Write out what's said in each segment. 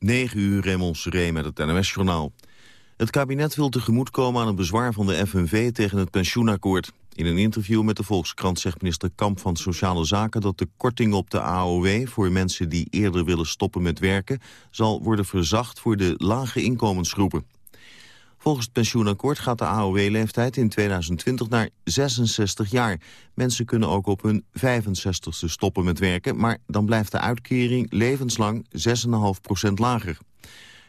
9 uur Raymond Seré met het NOS-journaal. Het kabinet wil tegemoetkomen aan een bezwaar van de FNV tegen het pensioenakkoord. In een interview met de Volkskrant zegt minister Kamp van Sociale Zaken... dat de korting op de AOW voor mensen die eerder willen stoppen met werken... zal worden verzacht voor de lage inkomensgroepen. Volgens het pensioenakkoord gaat de AOW-leeftijd in 2020 naar 66 jaar. Mensen kunnen ook op hun 65ste stoppen met werken... maar dan blijft de uitkering levenslang 6,5% lager.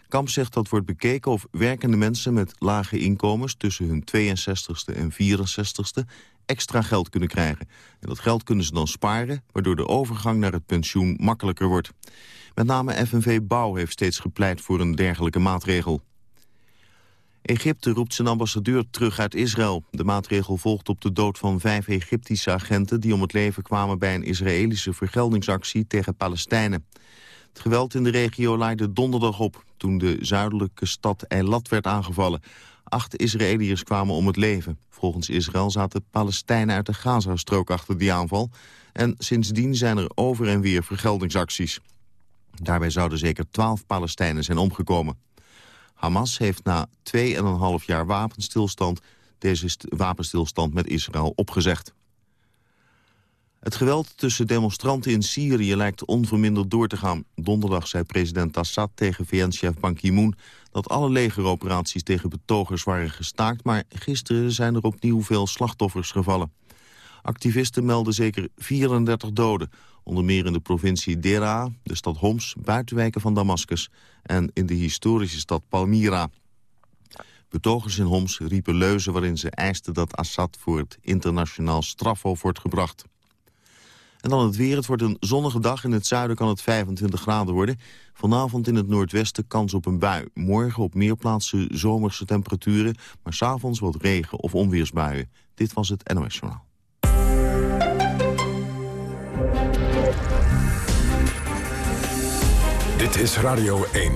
Kamp zegt dat wordt bekeken of werkende mensen met lage inkomens... tussen hun 62ste en 64ste extra geld kunnen krijgen. En dat geld kunnen ze dan sparen, waardoor de overgang naar het pensioen makkelijker wordt. Met name FNV Bouw heeft steeds gepleit voor een dergelijke maatregel. Egypte roept zijn ambassadeur terug uit Israël. De maatregel volgt op de dood van vijf Egyptische agenten... die om het leven kwamen bij een Israëlische vergeldingsactie tegen Palestijnen. Het geweld in de regio leidde donderdag op... toen de zuidelijke stad Eilat werd aangevallen. Acht Israëliërs kwamen om het leven. Volgens Israël zaten Palestijnen uit de Gazastrook achter die aanval. En sindsdien zijn er over en weer vergeldingsacties. Daarbij zouden zeker twaalf Palestijnen zijn omgekomen. Hamas heeft na 2,5 jaar wapenstilstand deze wapenstilstand met Israël opgezegd. Het geweld tussen demonstranten in Syrië lijkt onverminderd door te gaan. Donderdag zei president Assad tegen VN-chef Ban Ki-moon... dat alle legeroperaties tegen betogers waren gestaakt... maar gisteren zijn er opnieuw veel slachtoffers gevallen. Activisten melden zeker 34 doden, onder meer in de provincie Dera, de stad Homs, buitenwijken van Damascus en in de historische stad Palmyra. Betogers in Homs riepen leuzen waarin ze eisten dat Assad voor het internationaal strafhof wordt gebracht. En dan het weer. Het wordt een zonnige dag. In het zuiden kan het 25 graden worden. Vanavond in het noordwesten kans op een bui. Morgen op meer plaatsen zomerse temperaturen. Maar s'avonds wat regen of onweersbuien. Dit was het NOS Journaal. Dit is Radio 1.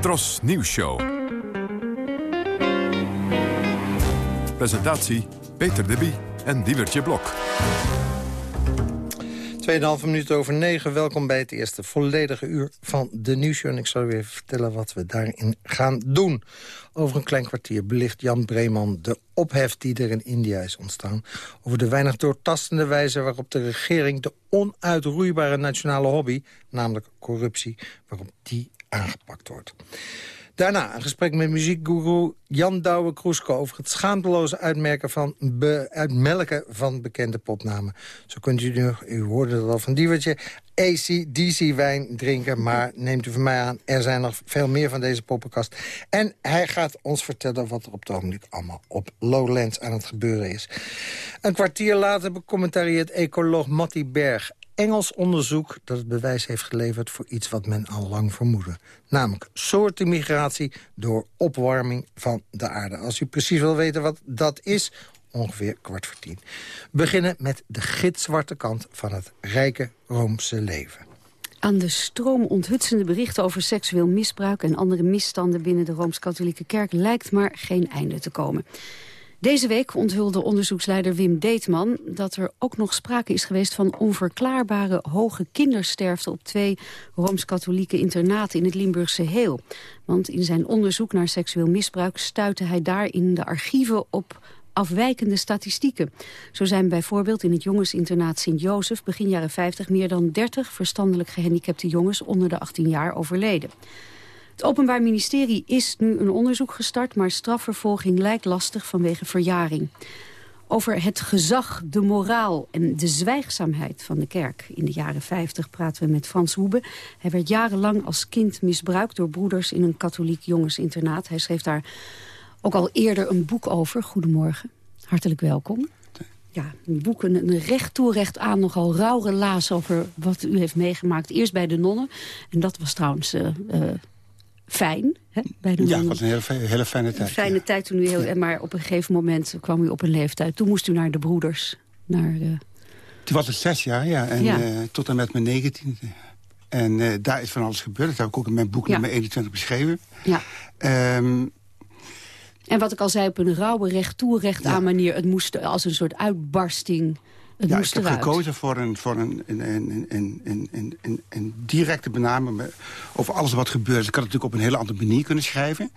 Tros Nieuws Show. Presentatie Peter Debie en Diewertje Blok. 2,5 minuten over 9. Welkom bij het eerste volledige uur van de nieuwsshow. En ik zal u even vertellen wat we daarin gaan doen. Over een klein kwartier belicht Jan Breeman de ophef die er in India is ontstaan. Over de weinig doortastende wijze waarop de regering de onuitroeibare nationale hobby, namelijk corruptie, waarop die aangepakt wordt. Daarna een gesprek met muziekguru Jan Douwe Kroesko... over het schaamteloze uitmerken van uitmelken van bekende popnamen. Zo kunt u nu, u hoorde dat al van Diewertje, AC-DC-wijn drinken. Maar neemt u van mij aan, er zijn nog veel meer van deze poppenkast. En hij gaat ons vertellen wat er op het ogenblik allemaal op Lowlands aan het gebeuren is. Een kwartier later becommentarieert ecoloog Matti Berg Engels onderzoek dat het bewijs heeft geleverd... voor iets wat men al lang vermoedde. Namelijk soortenmigratie door opwarming van de aarde. Als u precies wil weten wat dat is, ongeveer kwart voor tien. We beginnen met de gitzwarte kant van het rijke Roomse leven. Aan de stroom onthutsende berichten over seksueel misbruik... en andere misstanden binnen de Rooms-Katholieke Kerk lijkt maar geen einde te komen. Deze week onthulde onderzoeksleider Wim Deetman... dat er ook nog sprake is geweest van onverklaarbare hoge kindersterfte... op twee Rooms-Katholieke internaten in het Limburgse Heel. Want in zijn onderzoek naar seksueel misbruik... stuitte hij daar in de archieven op afwijkende statistieken. Zo zijn bijvoorbeeld in het jongensinternaat Sint-Jozef... begin jaren 50 meer dan 30 verstandelijk gehandicapte jongens onder de 18 jaar overleden. Het Openbaar Ministerie is nu een onderzoek gestart... maar strafvervolging lijkt lastig vanwege verjaring. Over het gezag, de moraal en de zwijgzaamheid van de kerk. In de jaren 50 praten we met Frans Hoebe. Hij werd jarenlang als kind misbruikt door broeders in een katholiek jongensinternaat. Hij schreef daar ook al eerder een boek over. Goedemorgen, hartelijk welkom. Ja, een boek, een, recht toe, recht aan, nogal rauw relaas over wat u heeft meegemaakt. Eerst bij de nonnen. En dat was trouwens uh, fijn. Hè, bij de ja, het was een hele, hele fijne tijd. Een fijne tijd toen u heel... Maar op een gegeven moment kwam u op een leeftijd. Toen moest u naar de broeders. Naar de... Toen was het zes jaar, ja. En ja. Uh, tot en met mijn negentiende. En uh, daar is van alles gebeurd. Dat heb ik ook in mijn boek nummer 21 beschreven. Ja. Um, en wat ik al zei, op een rauwe recht toe, recht aan manier... het moest als een soort uitbarsting ja, ik heb gekozen voor een, voor een, een, een, een, directe benaming over alles wat gebeurt. Dus ik had het natuurlijk op een hele andere manier kunnen schrijven.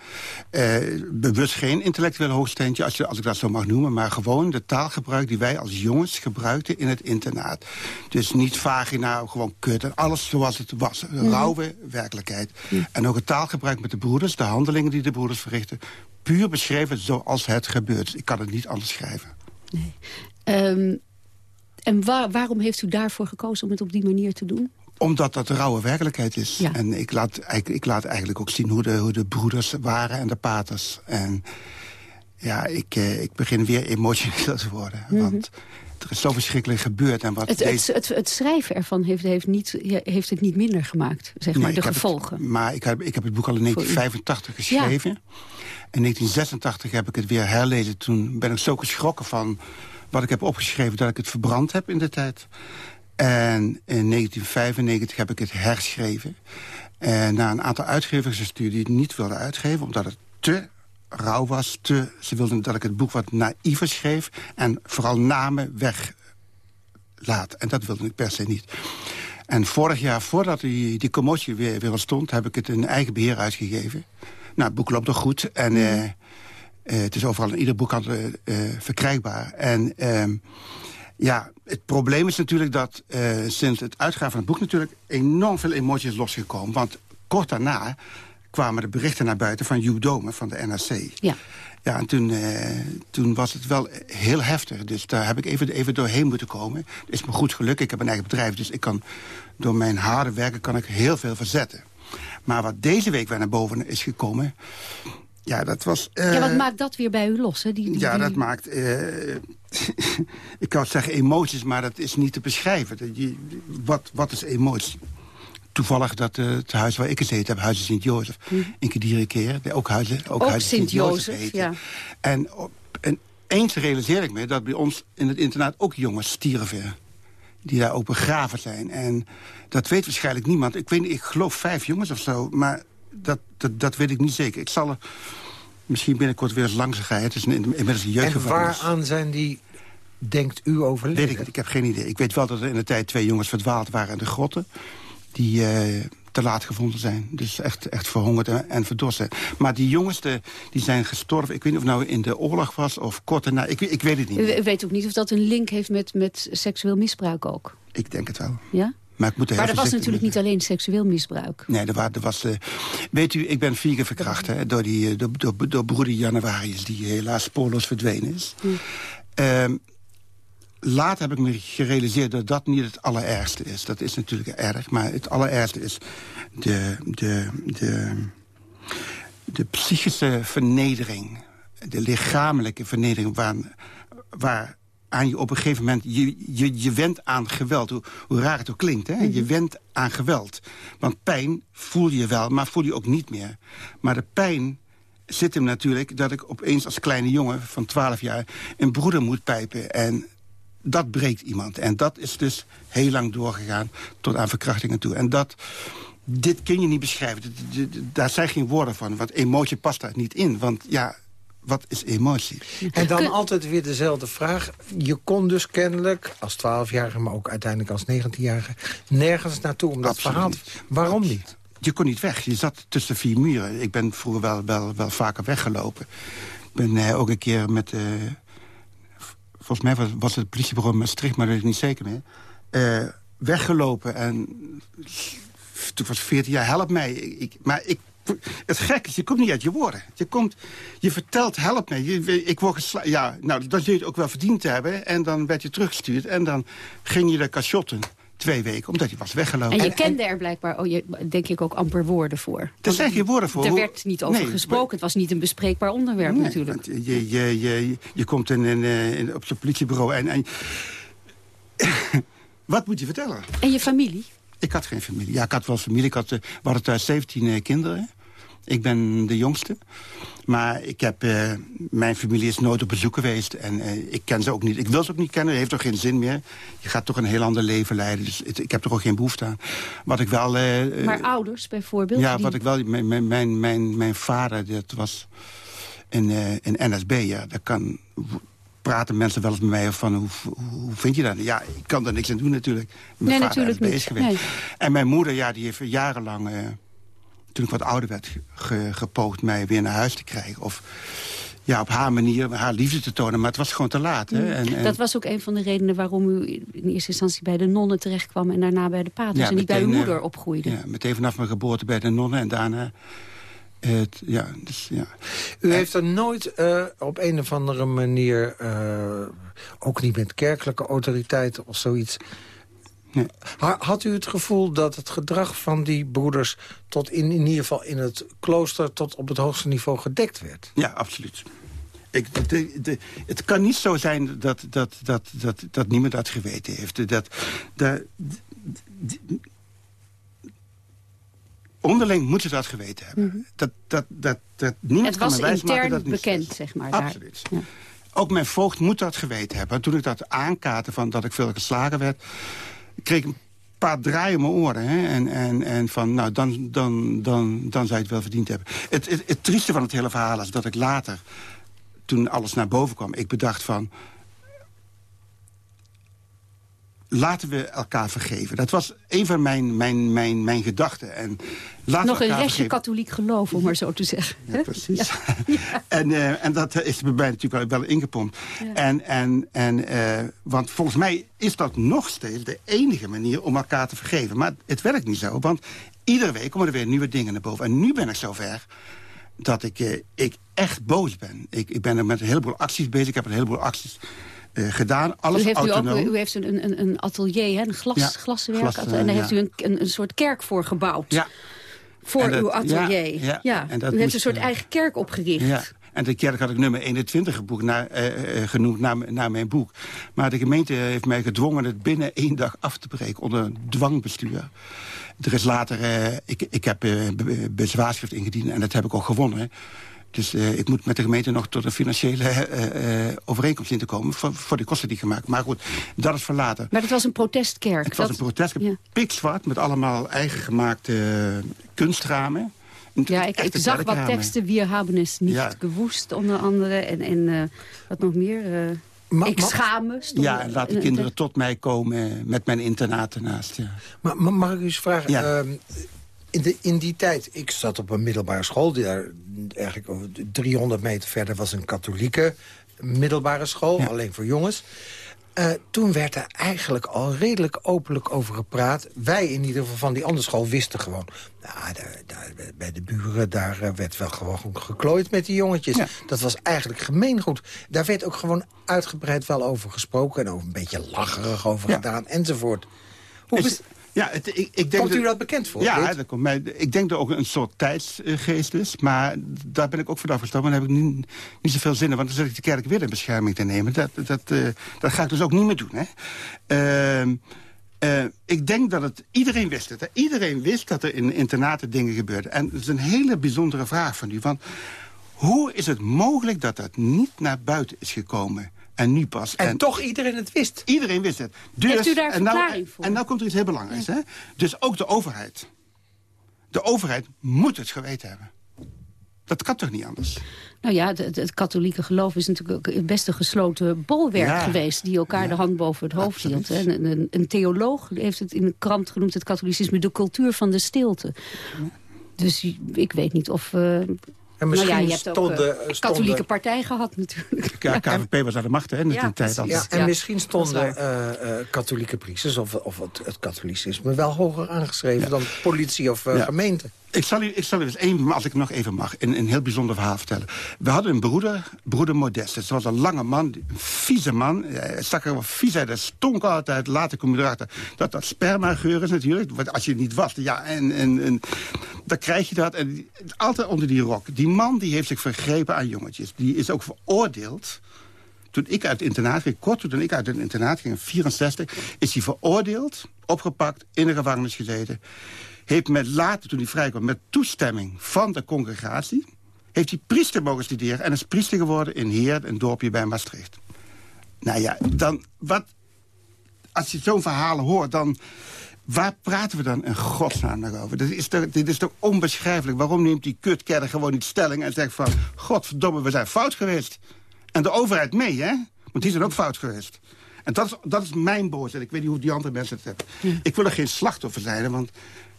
Uh, bewust geen intellectuele hoogsteentje, als, je, als ik dat zo mag noemen... maar gewoon de taalgebruik die wij als jongens gebruikten in het internaat. Dus niet vagina, gewoon kut en alles zoals het was. Mm Rauwe werkelijkheid. En ook het taalgebruik met de broeders, de handelingen die de broeders verrichten... puur beschreven zoals het gebeurt. Ik kan het niet anders schrijven. Nee. Um, en waarom heeft u daarvoor gekozen om het op die manier te doen? Omdat dat de rauwe werkelijkheid is. En ik laat, ik laat eigenlijk ook zien hoe de, hoe de broeders waren en de paters. En ja, ik, eh, ik begin weer emotioneel te worden. Mhm. Want er is zo verschrikkelijk gebeurd. En wat het, deze... het, het, schrijven ervan heeft, heeft, niet, heeft het niet minder gemaakt, zeg maar, de gevolgen. maar ik heb, ik heb het boek al in 1985 geschreven. In 1986 heb ik het weer herlezen. Toen ben ik zo geschrokken van wat ik heb opgeschreven dat ik het verbrand heb in de tijd. En in 1995 heb ik het herschreven. En na een aantal uitgevers gestuurd die het niet wilden uitgeven... omdat het te rauw was. Te, ze wilden dat ik het boek wat naïver schreef... en vooral namen weglaat. En dat wilde ik per se niet. En vorig jaar, voordat die, die commotie weer, weer ontstond... heb ik het in eigen beheer uitgegeven. Nou, het boek loopt nog goed. En... Mm. Eh, het is overal in ieder boekhandel uh, verkrijgbaar. En ehm, ja, het probleem is natuurlijk dat sinds het uitgaan van het boek... natuurlijk enorm veel emoties losgekomen. Want kort daarna kwamen de berichten naar buiten van Hugh Dome van de NRC. Ja. Ja, en toen, toen was het wel heel heftig. Dus daar heb ik even, even doorheen moeten komen. Het is me goed gelukt. Ik heb een eigen bedrijf, dus ik kan door mijn harde werken kan ik heel veel verzetten. Maar wat deze week weer naar boven is gekomen... Ja, dat was... ja, wat eh, maakt dat weer bij u los? Hè? Die, die, ja, dat maakt... Uh, ik kan zeggen emoties, maar dat is niet te beschrijven. wat, wat is emotie? Toevallig dat uh, het huis waar ik gezeten heb, Huizen Sint-Jozef... Hm. in keer, ook Huizen, ook, ook Sint-Jozef ja. En, en eens realiseer ik me dat bij ons in het internaat ook jongens stierven die daar ook begraven zijn. En dat weet waarschijnlijk niemand. Ik, weet, ik geloof vijf jongens of zo, maar dat, dat, dat weet ik niet zeker. Ik zal er misschien binnenkort weer eens langs gaan. Het is een, inmiddels een jeugdgevangenis. En waaraan zijn die, denkt u, overleden? Weet ik, ik heb geen idee. Ik weet wel dat er in de tijd twee jongens verdwaald waren in de grotten. Die uh, te laat gevonden zijn. Dus echt, echt verhongerd en, en verdorst zijn. Maar die jongens de, die zijn gestorven. Ik weet niet of nou in de oorlog was of kort daarna. Ik, ik weet het niet. U weet ook niet of dat een link heeft met, met seksueel misbruik ook? Ik denk het wel. Ja? Maar, ik moet maar er was natuurlijk niet alleen seksueel misbruik. Nee, er, was... er was uh, weet u, ik ben vier keer verkracht hè, door, die, eh, door, door, door broeder Januarius... die helaas spoorloos verdwenen is. Hm. Uh, later heb ik me gerealiseerd dat dat niet het allerergste is. Dat is natuurlijk erg, maar het allerergste is de, de, de, de psychische vernedering. De lichamelijke vernedering waar, waar aan je op een gegeven moment... je, je, je went aan geweld, hoe, hoe raar het ook klinkt. Hè? Je mhm. went aan geweld. Want pijn voel je wel, maar voel je ook niet meer. Maar de pijn zit hem natuurlijk dat ik opeens als kleine jongen van 12 jaar... een broeder moet pijpen en dat breekt iemand. En dat is dus heel lang doorgegaan tot aan verkrachtingen toe. En dat, dit kun je niet beschrijven. Daar zijn geen woorden van, want emotie past daar niet in. Want ja, wat is emotie? En dan altijd weer dezelfde vraag. Je kon dus kennelijk als 12-jarige, maar ook uiteindelijk als 19-jarige... nergens naartoe om dat verhaal te... Waarom niet? Je kon niet weg. Je zat tussen vier muren. Ik ben vroeger wel, wel, wel vaker weggelopen. Ik ben eh, ook een keer met... Uh, volgens mij was, was, het politiebureau Maastricht, maar dat ik niet zeker meer. Uh, weggelopen en toen was 14 jaar, help mij. Ik, maar ik het gek is, je komt niet uit je woorden. Je, komt, je vertelt, help me. Je, ik word geslagen. Ja, nou, dan zul je het ook wel verdiend hebben. En dan werd je teruggestuurd. En dan ging je de cachotten twee weken, omdat je was weggelopen. En je kende er blijkbaar, oh, je, denk ik, ook amper woorden voor. Daar zeg je woorden voor. Er werd niet over gesproken. Het was niet een bespreekbaar onderwerp nee, natuurlijk. Je, je, je, je komt in, in, in, op zo'n politiebureau en... en wat moet je vertellen? En je familie? Ik had geen familie. Ja, ik had wel familie. Ik had, we hadden thuis 17 eh, kinderen. Ik ben de jongste. Maar ik heb, uh, mijn familie is nooit op bezoek geweest. En uh, ik ken ze ook niet. Ik wil ze ook niet kennen. Het heeft toch geen zin meer. Je gaat toch een heel ander leven leiden. Dus het, ik heb er ook geen behoefte aan. Wat ik wel... Uh, maar ouders bijvoorbeeld? Ja, wat ik wel... Mijn, mijn, mijn, mijn vader, dat was een, een NSB. Ja, dat kan praten mensen wel eens met mij van hoe, hoe, vind je dat? Ja, ik kan daar niks aan doen natuurlijk. Mijn nee, vader natuurlijk is niet. geweest. Nee. En mijn moeder, ja, die heeft jarenlang, toen ik wat ouder werd, ge, gepoogd mij weer naar huis te krijgen. Of ja, op haar manier haar liefde te tonen. Maar het was gewoon te laat. Hè? En, en... Dat was ook een van de redenen waarom u in eerste instantie bij de nonnen terechtkwam... en daarna bij de paters ja, en niet bij uw meteen, moeder opgroeide. Ja, meteen vanaf mijn geboorte bij de nonnen en daarna... Het, ja, dus, ja. U heeft er nooit uh, op een of andere manier... Uh, ook niet met kerkelijke autoriteiten of zoiets... Nee. Had u het gevoel dat het gedrag van die broeders... tot in, in ieder geval in het klooster tot op het hoogste niveau gedekt werd? Ja, absoluut. Ik, de, de, het kan niet zo zijn dat, dat, dat, dat, dat niemand dat geweten heeft. Dat, dat, onderling moeten ze dat geweten hebben. Mm -hmm. dat, dat, dat, dat niemand het was kan intern dat bekend, zeg maar. Absoluut. Daar. Ja. Ook mijn voogd moet dat geweten hebben. En toen ik dat aankaartte van dat ik veel geslagen werd... kreeg een paar draaien mijn oren. Hè? En, en, en van, nou, dan, dan, dan, dan zou je het wel verdiend hebben. Het, het, het trieste van het hele verhaal is dat ik later... toen alles naar boven kwam, ik bedacht van laten we elkaar vergeven. Dat was een van mijn, mijn, mijn, mijn gedachten. En laten Nog een restje vergeven. katholiek geloof, om maar zo te zeggen. Ja, precies. en, uh, en dat is bij mij natuurlijk wel ingepompt. Ja. En, en, en, uh, want volgens mij is dat nog steeds de enige manier om elkaar te vergeven. Maar het werkt niet zo, want iedere week komen er weer nieuwe dingen naar boven. En nu ben ik zover dat ik, uh, ik echt boos ben. Ik, ik ben er met een heleboel acties bezig. Ik heb een heleboel acties gedaan. Alles u heeft, u, ook, autonoom. u heeft een, een, een atelier, hè? een glas, Ja, glaswerk. glas, en daar ja. heeft u een, een, een soort kerk voor gebouwd. Ja, voor dat- uw atelier. ja, ja. En dat u heeft een soort eh, eigen kerk opgericht. Ja. En de kerk had ik nummer 21 geboekt eh, eh, genoemd naar, mijn boek. Maar de gemeente heeft mij gedwongen het binnen één dag af te breken onder een dwangbestuur. Er is later, eh, ik, ik heb eh, be- bezwaarschrift ingediend en dat heb ik ook gewonnen. Dus eh, ik moet met de gemeente nog tot een financiële eh, eh, overeenkomst in te komen... Voor, voor de kosten die gemaakt. Maar goed, dat is voor later. Maar dat was een protestkerk. Het was Dat- een protest, ja. pikzwart, met allemaal eigen gemaakte kunstramen. Ja, ik, ik zag wat teksten. Wir haben es niet Ja. gewoest, onder andere. En, en eh, wat nog meer? eh, ik schaam me. stond Ja, en laat de kinderen tot mij komen met mijn internaat ernaast. Ja. Maar, maar mag ik u eens vragen... Ja. ehm, in, de, in die tijd, ik zat op een middelbare school... die daar eigenlijk over 300 meter verder was een katholieke middelbare school... Ja. alleen voor jongens. Eh, toen werd er eigenlijk al redelijk openlijk over gepraat. Wij in ieder geval van die andere school wisten gewoon... Nou, daar, daar, bij de buren daar eh, werd wel gewoon geklooid met die jongetjes. Ja. Dat was eigenlijk gemeengoed. Daar werd ook gewoon uitgebreid wel over gesproken... en over een beetje lacherig over Ja. gedaan enzovoort. Hoe is, ja, het, ik, ik denk komt u dat bekend voor? Ja, dat komt mij, ik denk dat ook een soort tijdsgeest is. Maar daar ben ik ook vanaf gestapt. Maar daar heb ik niet, niet zoveel zin in. Want dan zit ik de kerk weer in bescherming te nemen. Dat, dat, eh, dat ga ik dus ook niet meer doen. Hè. Ehm, eh, ik denk dat het... Iedereen wist het. Hè. Iedereen wist dat er in internaten dingen gebeurden. En het is een hele bijzondere vraag van u. Want hoe is het mogelijk dat dat niet naar buiten is gekomen? En nu pas. En, toch iedereen het wist. Iedereen wist het. Dus, Heeft u daar en nou, voor? En nou komt er iets heel belangrijks. Hè? Dus ook de overheid. De overheid moet het geweten hebben. Dat kan toch niet anders? Nou ja, het, katholieke geloof is natuurlijk ook het beste gesloten bolwerk Ja. geweest... die elkaar Ja. de hand boven het hoofd Absoluut. hield. Een, een, een theoloog heeft het in de krant genoemd... het katholicisme de cultuur van de stilte. Dus ik weet niet of... eh, En nou misschien ja, je hebt ook stonden, eh, stonden- katholieke partij gehad natuurlijk. Ja, KVP was aan de macht hè, in Ja, de tijd. Ja, en Ja, misschien stonden eh, eh, katholieke priesters of, of het, het katholicisme wel hoger aangeschreven Ja. dan politie of Ja. gemeente. Ik zal u, eens één, als ik nog even mag, een, een heel bijzonder verhaal vertellen. We hadden een broeder, broeder Modestus. Dat was een lange man, een vieze man. Hij stak er wel vies uit, hij stonk altijd. Later kom je erachter dat dat spermageur is natuurlijk. Want als je het niet was, ja, en, en, en dan krijg je dat. En altijd onder die rok. Die man die heeft zich vergrepen aan jongetjes. Die is ook veroordeeld toen ik uit het internaat ging, kort toen ik uit het internaat ging, in 64, is hij veroordeeld, opgepakt, in de gevangenis gezeten. Heeft met later, toen hij vrijkwam, met toestemming van de congregatie, heeft hij priester mogen studeren en is priester geworden in Heer, een dorpje bij Maastricht. Nou ja, dan, wat, als je zo'n verhalen hoort, dan... Waar praten we dan in godsnaam nog over? Dit is, toch, dit is toch onbeschrijfelijk? Waarom neemt die kutkerder gewoon niet stelling en zegt van... Godverdomme, we zijn fout geweest. En de overheid mee, hè? Want die zijn ook fout geweest. En dat is, dat is mijn boosheid. Ik weet niet hoe die andere mensen het hebben. Ik wil er geen slachtoffer zijn, want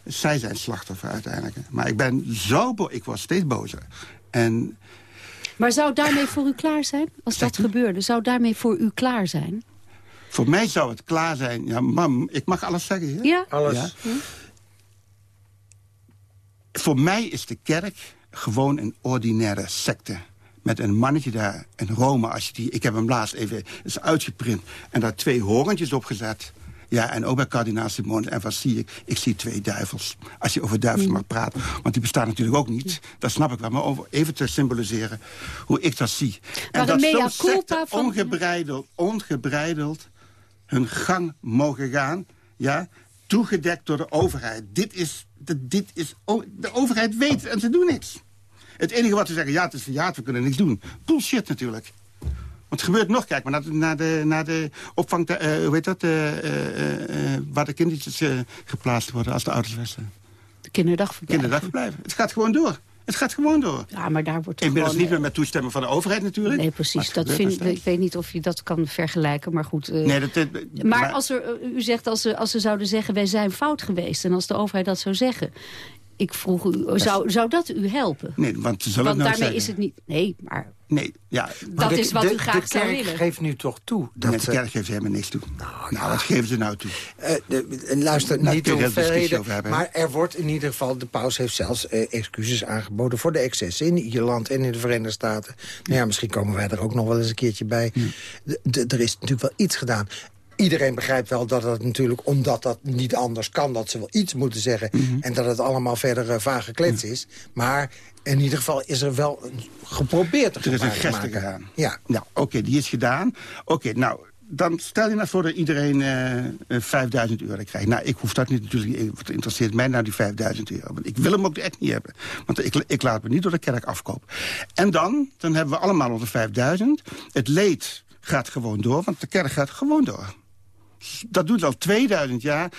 zij zijn slachtoffer uiteindelijk. Maar ik ben zo boos. Ik word steeds bozer. En... Maar zou daarmee voor u klaar zijn? Als dat gebeurde, zou daarmee voor u klaar zijn? Voor mij zou het klaar zijn. Ja, mam, ik mag alles zeggen. Hè? Ja. Alles. Ja. Voor mij is de kerk gewoon een ordinaire secte. Met een mannetje daar in Rome. Als je die, ik heb hem laatst even uitgeprint. En daar twee horentjes op gezet. Ja, en ook bij kardinaal Simonis. En wat zie ik? Ik zie twee duivels. Als je over duivels mag praten. Want die bestaan natuurlijk ook niet. Dat snap ik wel. Maar over even te symboliseren hoe ik dat zie. Maar en dat zo'n secte van- ongebreideld, ongebreideld hun gang mogen gaan. Ja, toegedekt door de overheid. Dit is, dit, dit is, de overheid weet en ze doen niks. Het enige wat ze zeggen, ja, het is verjaard, we kunnen niks doen. Bullshit natuurlijk. Want het gebeurt nog, kijk maar naar de, naar de, naar de opvang, eh, hoe heet dat, eh, eh, waar de kindertjes geplaatst worden als de ouders weg zijn. De kinderdagverblijf. Kinderdagverblijven. Het gaat gewoon door. Het gaat gewoon door. Ja, maar daar wordt Inmiddels gewoon... niet meer met toestemming van de overheid natuurlijk. Nee, Maar precies. Dat vind, ik weet niet of je dat kan vergelijken, maar goed. Nee, dat, dat- maar als er, u zegt als ze, als ze zouden zeggen, wij zijn fout geweest... en als de overheid dat zou zeggen... Ik vroeg u, zou, zou dat u helpen? Nee, want nooit daarmee is het niet... Nee, maar Nee, ja. dat de- is wat de- u graag de zou kerk willen. geeft nu toch toe. Dat, Net de eh, kerk geeft helemaal niks toe. Nou, wat geven ze nou toe? Eh, de- eh, luister, Nou, niet de er hoeveelheden, over hebben, maar er wordt in ieder geval... de paus heeft zelfs eh, excuses aangeboden voor de excessen in Ierland en in de Verenigde Staten. Nou ja, misschien komen wij er ook nog wel eens een keertje bij. De- de- er is natuurlijk wel iets gedaan. Iedereen begrijpt wel dat het natuurlijk, omdat dat niet anders kan... dat ze wel iets moeten zeggen Mhm. en dat het allemaal verder uh, vage klets is. Maar in ieder geval is er wel een- geprobeerd te Er is een maken. gedaan. Ja. Nou, oké, die is gedaan. Oké, nou, dan stel je nou voor dat iedereen eh, eh, 5000 euro krijgt. Nou, ik hoef dat niet natuurlijk. eh, Wat interesseert mij nou die 5000 euro? Want ik wil hem ook echt niet hebben. Want ik, ik laat me niet door de kerk afkopen. En dan, dan hebben we allemaal onze 5000. Het leed gaat gewoon door, want de kerk gaat gewoon door. Dat doet al 2000 jaar.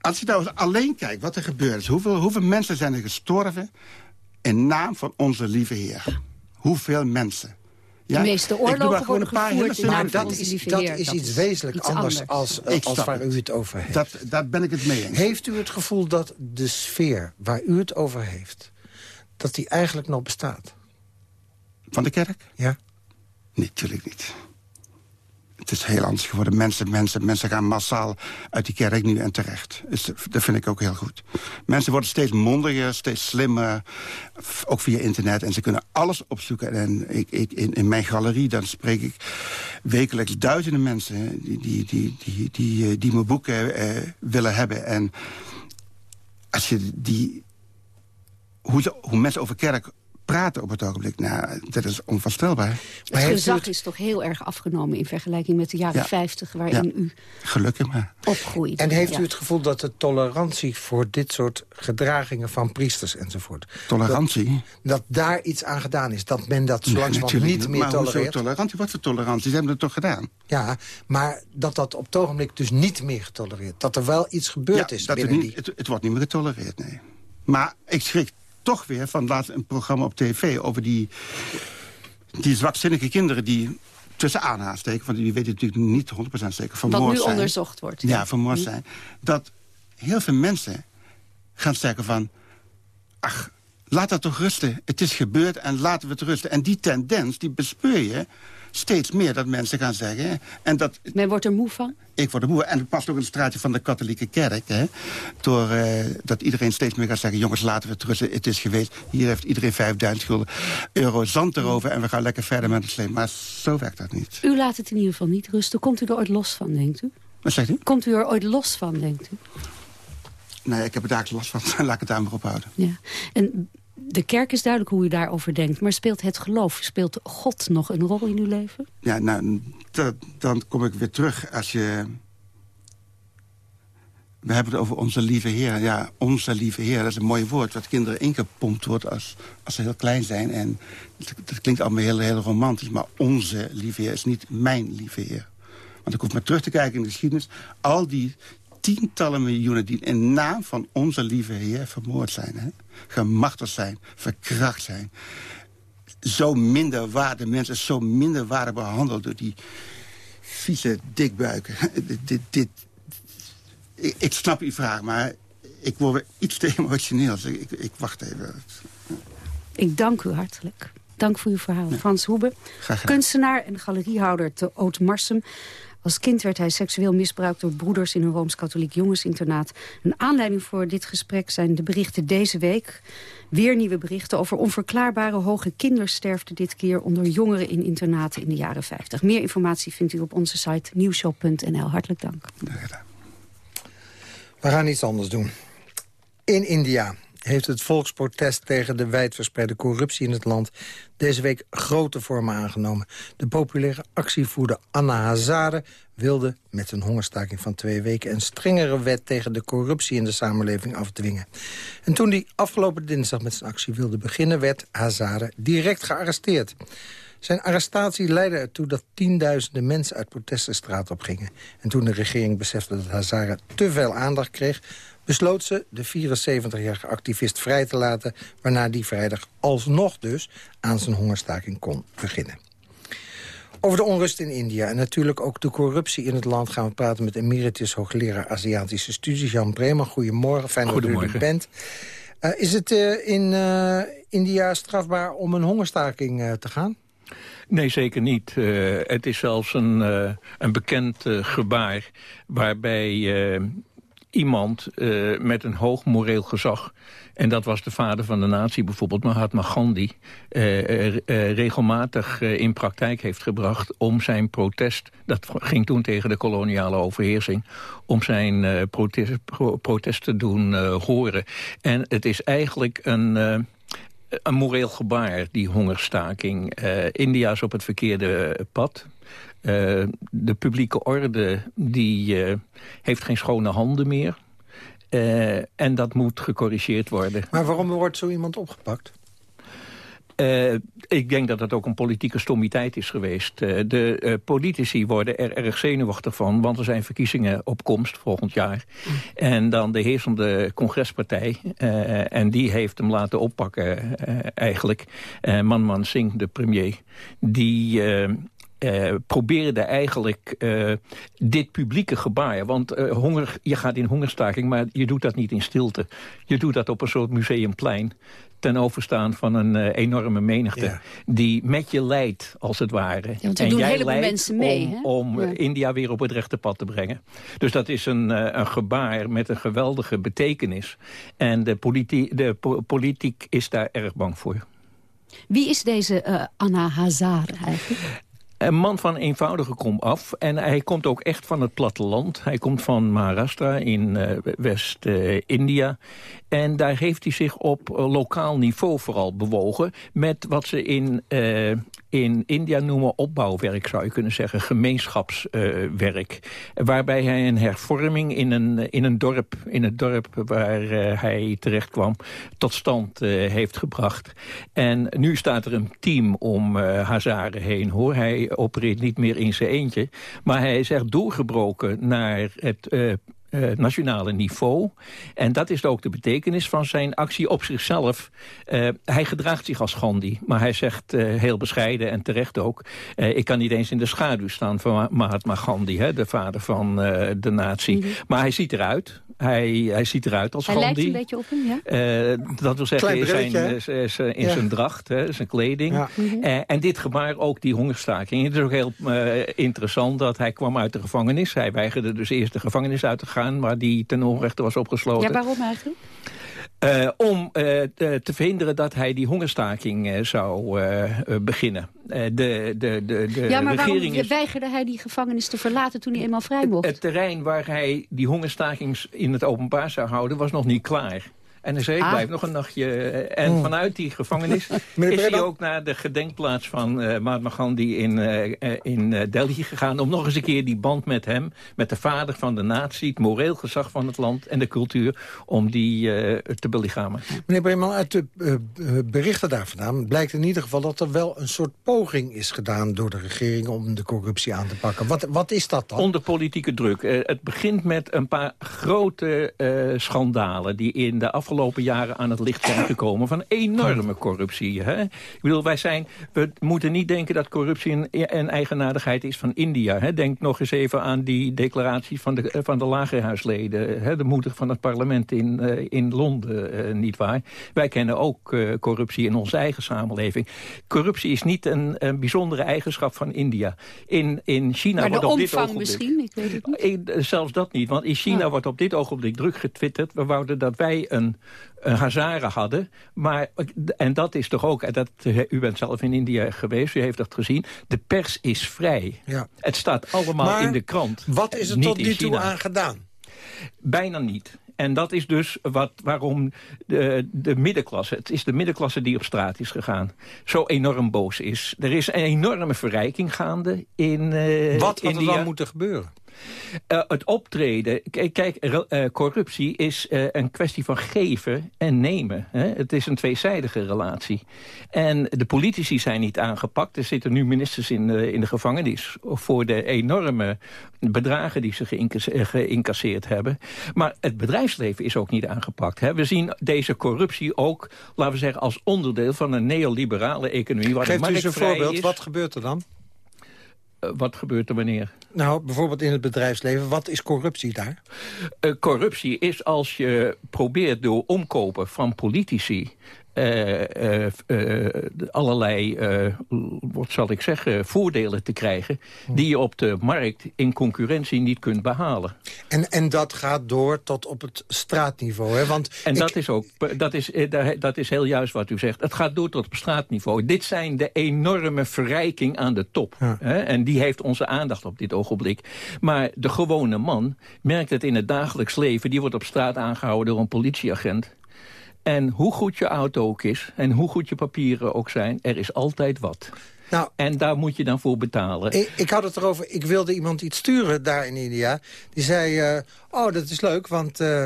Als je nou alleen kijkt wat er gebeurd is. Hoeveel, hoeveel mensen zijn er gestorven in naam van onze lieve Heer? Hoeveel mensen? Ja? De meeste oorlogen worden een paar gevoerd hele in Maar naam dat onze is, lieve dat Heer. is Dat iets is wezenlijk iets anders, anders. als, als waar u het over heeft. Dat, daar ben ik het mee eens. Heeft u het gevoel dat de sfeer waar u het over heeft... dat die eigenlijk nog bestaat? Van de kerk? Ja? Nee, natuurlijk niet. Het is heel anders geworden. Mensen, mensen, mensen gaan massaal uit die kerk nu en terecht. Dus dat vind ik ook heel goed. Mensen worden steeds mondiger, steeds slimmer. Ook via internet. En ze kunnen alles opzoeken. En ik, ik, in, in mijn galerie dan spreek ik wekelijks duizenden mensen... die, die, die, die, die, eh, die mijn boeken eh, willen hebben. En als je die... Hoe, ze, hoe mensen over kerk praten op het ogenblik... Nou, dat is onvoorstelbaar. Maar Het gezag het- is toch heel erg afgenomen in vergelijking met de jaren Ja. 50... waarin Ja. u Gelukkig maar. opgroeide. En heeft Ja. u het gevoel dat de tolerantie voor dit soort gedragingen van priesters enzovoort... Tolerantie? Dat, dat daar iets aan gedaan is? Dat men dat zo Nee, niet meer maar tolereert? tolerantie? Wat voor tolerantie? Ze hebben het toch gedaan? Ja, maar dat dat op het ogenblik dus niet meer getolereerd. Dat er wel iets gebeurd is dat het, binnen niet, die... het, het wordt niet meer getolereerd, nee. Maar ik schrik toch weer van laatst een programma op tv... over die, die zwakzinnige kinderen die tussen aanhalingstekens... want die weten natuurlijk niet 100% zeker van Wat nu zijn. onderzocht wordt. Ja, vermoord zijn. Dat heel veel mensen gaan zeggen van... ach, laat dat toch rusten. Het is gebeurd en laten we het rusten. En die tendens, die bespeur je steeds meer dat mensen gaan zeggen... en dat Men wordt er moe van. ik word de boer. En het past ook in het straatje van de katholieke kerk. Hè? Door, eh, dat iedereen steeds meer gaat zeggen... jongens, laten we het rusten, het is geweest. Hier heeft iedereen 5000 gulden euro zand erover... en we gaan lekker verder met het leven. Maar zo werkt dat niet. U laat het in ieder geval niet rusten. Komt u er ooit los van, denkt u? Wat zegt u? Komt u er ooit los van, denkt u? Nee, ik heb er dagelijks last van. Laat ik het daar maar op houden. Ja. En de kerk is duidelijk hoe u daarover denkt. Maar speelt het geloof, speelt God nog een rol in uw leven? Ja, nou, dan kom ik weer terug als je... We hebben het over onze lieve Heer. Ja, onze lieve Heer, dat is een mooi woord... wat kinderen ingepompt wordt als, als ze heel klein zijn. En dat, dat klinkt allemaal heel, heel romantisch... maar onze lieve Heer is niet mijn lieve Heer. Want ik hoef maar terug te kijken in de geschiedenis. Al die tientallen miljoenen die in naam van onze lieve Heer vermoord zijn. Hè? Gemarteld zijn, verkracht zijn zo minder waarde, mensen zo minder waarde behandeld door die vieze dikbuiken. dit, dit, ik, ik, snap uw vraag, maar ik word weer iets te emotioneel. Dus ik, ik, wacht even. Ik dank u hartelijk. Dank voor uw verhaal. Frans Hoebe, kunstenaar en galeriehouder te Oud-Marsum. Als kind werd hij seksueel misbruikt door broeders in een Rooms-Katholiek jongensinternaat. Een aanleiding voor dit gesprek zijn de berichten deze week. Weer nieuwe berichten over onverklaarbare hoge kindersterfte dit keer onder jongeren in internaten in de jaren 50. Meer informatie vindt u op onze site nieuwshow.nl. Hartelijk dank. We gaan iets anders doen. In India heeft het volksprotest tegen de wijdverspreide corruptie in het land deze week grote vormen aangenomen. De populaire actievoerder Anna Hazare wilde met een hongerstaking van twee weken... een strengere wet tegen de corruptie in de samenleving afdwingen. En toen hij afgelopen dinsdag met zijn actie wilde beginnen... werd Hazare direct gearresteerd. Zijn arrestatie leidde ertoe dat tienduizenden mensen uit protestenstraat op gingen. En toen de regering besefte dat Hazare te veel aandacht kreeg besloot ze de 74-jarige activist vrij te laten... waarna die vrijdag alsnog dus aan zijn hongerstaking kon beginnen. Over de onrust in India en natuurlijk ook de corruptie in het land... gaan we praten met emeritus hoogleraar Aziatische studies Jan Bremer. Goedemorgen, fijn dat u er bent. Uh, is het uh, in uh, India strafbaar om een hongerstaking te gaan? Nee, zeker niet. het is zelfs een, een bekend gebaar waarbij iemand uh, met een hoog moreel gezag... en dat was de vader van de natie bijvoorbeeld, Mahatma Gandhi... Uh, uh, regelmatig in praktijk heeft gebracht om zijn protest... dat ging toen tegen de koloniale overheersing... om zijn protest, protest, te doen horen. En het is eigenlijk een een moreel gebaar, die hongerstaking. India is op het verkeerde pad. Uh, de publieke orde die, uh, heeft geen schone handen meer. Uh, en dat moet gecorrigeerd worden. Maar waarom wordt zo iemand opgepakt? Ik denk dat het ook een politieke stommiteit is geweest. De politici worden er erg zenuwachtig van... want er zijn verkiezingen op komst volgend jaar. Mm. En dan de heersende congrespartij... en die heeft hem laten oppakken eigenlijk. Manman Singh, de premier... die uh, probeerde eigenlijk uh, dit publieke gebaar... want uh, honger, je gaat in hongerstaking, maar je doet dat niet in stilte. Je doet dat op een soort museumplein ten overstaan van een uh, enorme menigte. Ja. Die met je leidt, als het ware. Ja, want er doen heleboel mensen mee. Om, om ja. India weer op het rechte pad te brengen. Dus dat is een, uh, een gebaar met een geweldige betekenis. En de, politi de po politiek is daar erg bang voor. Wie is deze uh, Anna Hazare eigenlijk? Een man van eenvoudige kom af. En hij komt ook echt van het platteland. Hij komt van Maharashtra in uh, West-India. En daar heeft hij zich op uh, lokaal niveau vooral bewogen... met wat ze in, uh, in India noemen opbouwwerk, zou je kunnen zeggen. Gemeenschapswerk. waarbij hij een hervorming in een, in een dorp, in het dorp waar hij terecht kwam... tot stand heeft gebracht. En nu staat er een team om Hazare heen, hoor. Hij opereert niet meer in zijn eentje. Maar hij is echt doorgebroken naar het uh, uh, nationale niveau. En dat is ook de betekenis van zijn actie op zichzelf. Uh, hij gedraagt zich als Gandhi, maar hij zegt uh, heel bescheiden en terecht ook... ik kan niet eens in de schaduw staan van Mahatma Gandhi, hè, de vader van de natie. Mm -hmm. Maar hij ziet eruit, hij, hij ziet eruit als hij Gandhi. Hij lijkt een beetje op hem, ja? Uh, dat wil zeggen in zijn, zijn, in ja. zijn dracht, hè, zijn kleding. Ja. Mm -hmm. uh, en dit gebaar ook die hongerstaking. Het is ook heel uh, interessant dat hij kwam uit de gevangenis. Hij weigerde dus eerst de gevangenis uit te gaan... maar die ten onrechte was opgesloten. Ja, waarom eigenlijk? Uh, om uh, te, te, verhinderen dat hij die hongerstaking uh, zou beginnen. de, de, de, de ja, maar waarom is... weigerde hij die gevangenis te verlaten toen hij eenmaal vrij mocht? Het, het terrein waar hij die hongerstaking in het openbaar zou houden was nog niet klaar. En ah. blijf nog een nachtje. En oh. vanuit die gevangenis is hij ook naar de gedenkplaats van uh, Mahatma Gandhi in, uh, in Delhi gegaan... om nog eens een keer die band met hem, met de vader van de natie... het moreel gezag van het land en de cultuur, om die uh, te belichamen. Meneer Breeman, uit de berichten daar vandaan blijkt in ieder geval... dat er wel een soort poging is gedaan door de regering om de corruptie aan te pakken. Wat, wat is dat dan? Onder politieke druk. het begint met een paar grote schandalen die in de afgelopen afgelopen jaren aan het licht zijn gekomen... van enorme corruptie. Hè? Ik bedoel, wij zijn, we moeten niet denken dat corruptie een, een eigenaardigheid is van India. Hè? Denk nog eens even aan die declaratie van de, van de lagerhuisleden. Hè? De moeder van het parlement in, uh, in Londen, uh, niet waar? Wij kennen ook uh, corruptie in onze eigen samenleving. Corruptie is niet een, een bijzondere eigenschap van India. In, in China maar wordt de op dit omvang ogenblik... misschien? Ik weet het niet. Zelfs dat niet, want in China Ja. wordt op dit ogenblik druk getwitterd. We wouden dat wij een, een Hazara hadden. Maar, en dat is toch ook, dat, u bent zelf in India geweest, u heeft dat gezien. De pers is vrij. Ja. Het staat allemaal Maar in de krant. Wat is er tot nu toe aan gedaan? Bijna niet. En dat is dus wat, waarom de, de middenklasse, het is de middenklasse die op straat is gegaan, zo enorm boos is. Er is een enorme verrijking gaande in uh, Wat had er India. dan moeten gebeuren? Uh, het optreden, kijk, kijk uh, corruptie is uh, een kwestie van geven en nemen. Hè? Het is een tweezijdige relatie. En de politici zijn niet aangepakt. Er zitten nu ministers in, in de gevangenis... voor de enorme bedragen die ze geïncasseerd hebben. Maar het bedrijfsleven is ook niet aangepakt. Hè? We zien deze corruptie ook, laten we zeggen... als onderdeel van een neoliberale economie. Waar Geef de u eens een voorbeeld. is. Wat gebeurt er dan? Uh, wat gebeurt er wanneer? Nou, bijvoorbeeld in het bedrijfsleven. Wat is corruptie daar? Uh, corruptie is als je probeert door omkopen van politici... Uh, allerlei, wat zal ik zeggen, voordelen te krijgen... die je op de markt in concurrentie niet kunt behalen. En, en dat gaat door tot op het straatniveau, hè? Want en ik... dat, is ook, dat, is, eh, dat is heel juist wat u zegt. Het gaat door tot op straatniveau. Dit zijn de enorme verrijking aan de top. Ja. Hè? En die heeft onze aandacht op dit ogenblik. Maar de gewone man merkt het in het dagelijks leven. Die wordt op straat aangehouden door een politieagent. En hoe goed je auto ook is, en hoe goed je papieren ook zijn... er is altijd wat. Nou, en daar moet je dan voor betalen. Ik, ik had het erover, ik wilde iemand iets sturen daar in India. Die zei, uh, oh, dat is leuk, want... Uh,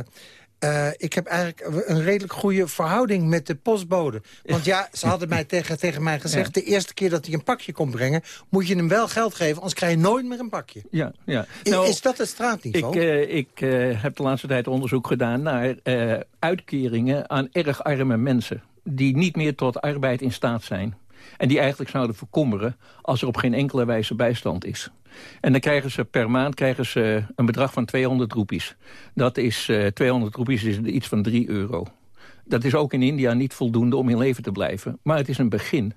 uh, ik heb eigenlijk een redelijk goede verhouding met de postbode. Want ja, ze hadden mij tegen, tegen mij gezegd... Ja. de eerste keer dat hij een pakje komt brengen... moet je hem wel geld geven, anders krijg je nooit meer een pakje. Ja, ja. Nou, is dat het straatniveau? Ik, uh, ik uh, heb de laatste tijd onderzoek gedaan naar uitkeringen aan erg arme mensen... die niet meer tot arbeid in staat zijn. En die eigenlijk zouden verkommeren als er op geen enkele wijze bijstand is. En dan krijgen ze per maand krijgen ze een bedrag van 200 roepies. Dat is, uh, 200 roepies is iets van 3 euro. Dat is ook in India niet voldoende om in leven te blijven. Maar het is een begin.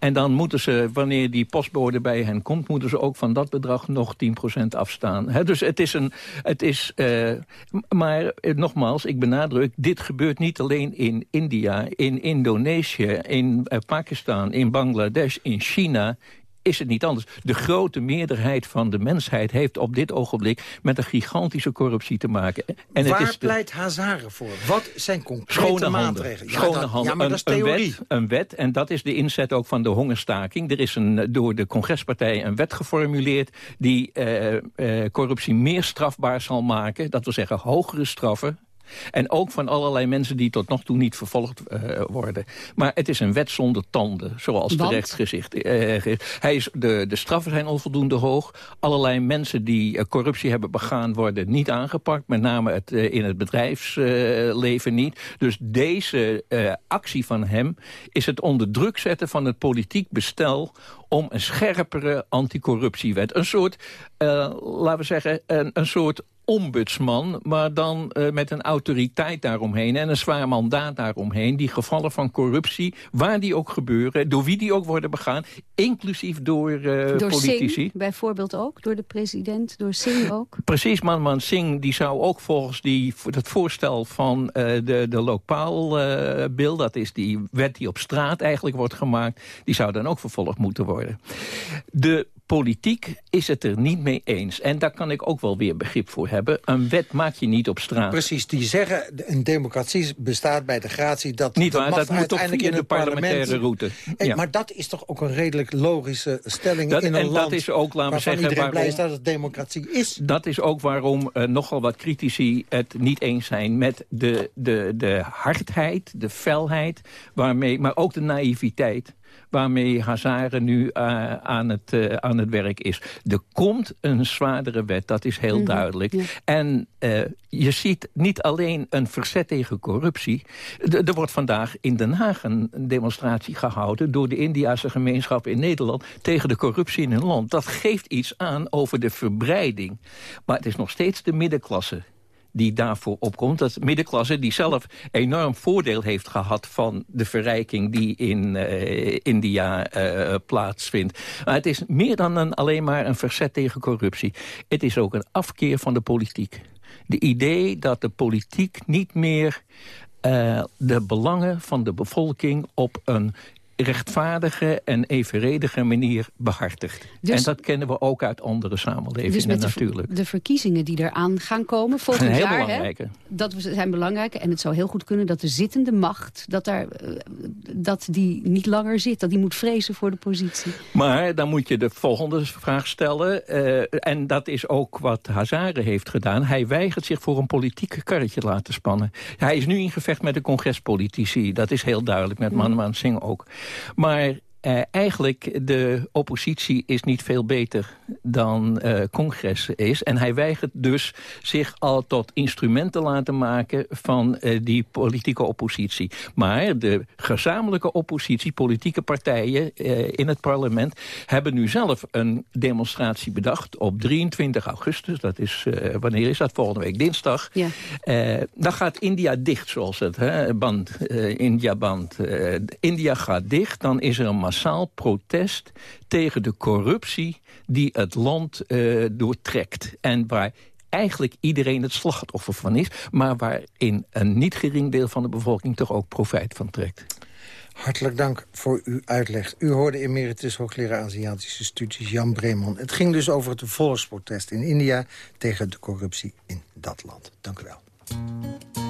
En dan moeten ze, wanneer die postbode bij hen komt... moeten ze ook van dat bedrag nog 10% afstaan. Dus het is een... Het is, uh, maar uh, nogmaals, ik benadruk... dit gebeurt niet alleen in India, in Indonesië... in uh, Pakistan, in Bangladesh, in China is het niet anders. De grote meerderheid van de mensheid heeft op dit ogenblik... met een gigantische corruptie te maken. En Waar het is de... pleit Hazare voor? Wat zijn concrete Schone maatregelen? Schone ja, dat, handen. Ja, maar een, dat is theorie. Een wet, een wet, en dat is de inzet ook van de hongerstaking. Er is een, door de congrespartij een wet geformuleerd... die uh, uh, corruptie meer strafbaar zal maken. Dat wil zeggen hogere straffen en ook van allerlei mensen die tot nog toe niet vervolgd uh, worden. Maar het is een wet zonder tanden, zoals Want? terecht gezegd. Uh, hij is, de, de straffen zijn onvoldoende hoog. Allerlei mensen die uh, corruptie hebben begaan worden niet aangepakt. Met name het, in het bedrijfsleven niet. Dus deze actie van hem is het onder druk zetten van het politiek bestel om een scherpere anticorruptiewet. Een soort, laten we zeggen, een, een soort ombudsman, maar dan uh, met een autoriteit daaromheen... en een zwaar mandaat daaromheen, die gevallen van corruptie... waar die ook gebeuren, door wie die ook worden begaan... inclusief door, uh, door politici. Singh bijvoorbeeld ook, door de president, door Singh ook. Precies, Manman Singh die zou ook volgens die, het voorstel van uh, de, de lokaal bill... dat is die wet die op straat eigenlijk wordt gemaakt... die zou dan ook vervolgd moeten worden. De politiek is het er niet mee eens. En daar kan ik ook wel weer begrip voor hebben. Een wet maak je niet op straat. Precies, die zeggen, een democratie bestaat bij de gratie... dat niet waar, dat moet toch via in de parlementaire parlement... route. Hey, Ja. Maar dat is toch ook een redelijk logische stelling Dat- in een en land... dat is ook, laten we zeggen, iedereen blij is dat het democratie is. Dat is ook waarom uh, nogal wat critici het niet eens zijn met de, de, de hardheid, de felheid, waarmee, maar ook de naïviteit waarmee Hazare nu uh, aan, het, uh, aan het werk is. Er komt een zwaardere wet, dat is heel mm -hmm. duidelijk. Ja. En uh, je ziet niet alleen een verzet tegen corruptie. er wordt vandaag in Den Haag een demonstratie gehouden... door de Indiase gemeenschap in Nederland... tegen de corruptie in hun land. Dat geeft iets aan over de verbreiding. Maar het is nog steeds de middenklasse die daarvoor opkomt. Dat middenklasse die zelf enorm voordeel heeft gehad... van de verrijking die in uh, India uh, plaatsvindt. Maar het is meer dan een, alleen maar een verzet tegen corruptie. Het is ook een afkeer van de politiek. De idee dat de politiek niet meer uh, de belangen van de bevolking op een rechtvaardige en evenredige manier behartigt. Dus, en dat kennen we ook uit andere samenlevingen dus met natuurlijk. De, de verkiezingen die eraan gaan komen volgend heel jaar... Belangrijke. Hè, dat zijn belangrijke en het zou heel goed kunnen dat de zittende macht... Dat, daar, dat die niet langer zit, dat die moet vrezen voor de positie. Maar dan moet je de volgende vraag stellen. Uh, en dat is ook wat Hazare heeft gedaan. Hij weigert zich voor een politiek karretje laten spannen. Hij is nu in gevecht met de congrespolitici. Dat is heel duidelijk, met Manman Singh ook. Maar uh, eigenlijk de oppositie is niet veel beter dan uh, congres is. En hij weigert dus zich al tot instrument te laten maken van uh, die politieke oppositie. Maar de gezamenlijke oppositie, politieke partijen in het parlement... hebben nu zelf een demonstratie bedacht op 23 augustus. Dat is, wanneer is dat? Volgende week dinsdag. Ja. dan gaat India dicht, zoals het, hè? band, India-band. India gaat dicht, dan is er een massaal protest tegen de corruptie die het land uh, doortrekt. En waar eigenlijk iedereen het slachtoffer van is... maar waarin een niet gering deel van de bevolking toch ook profijt van trekt. Hartelijk dank voor uw uitleg. U hoorde emeritus hoogleraar Aziatische studies Jan Breeman. Het ging dus over het volksprotest in India... tegen de corruptie in dat land. Dank u wel.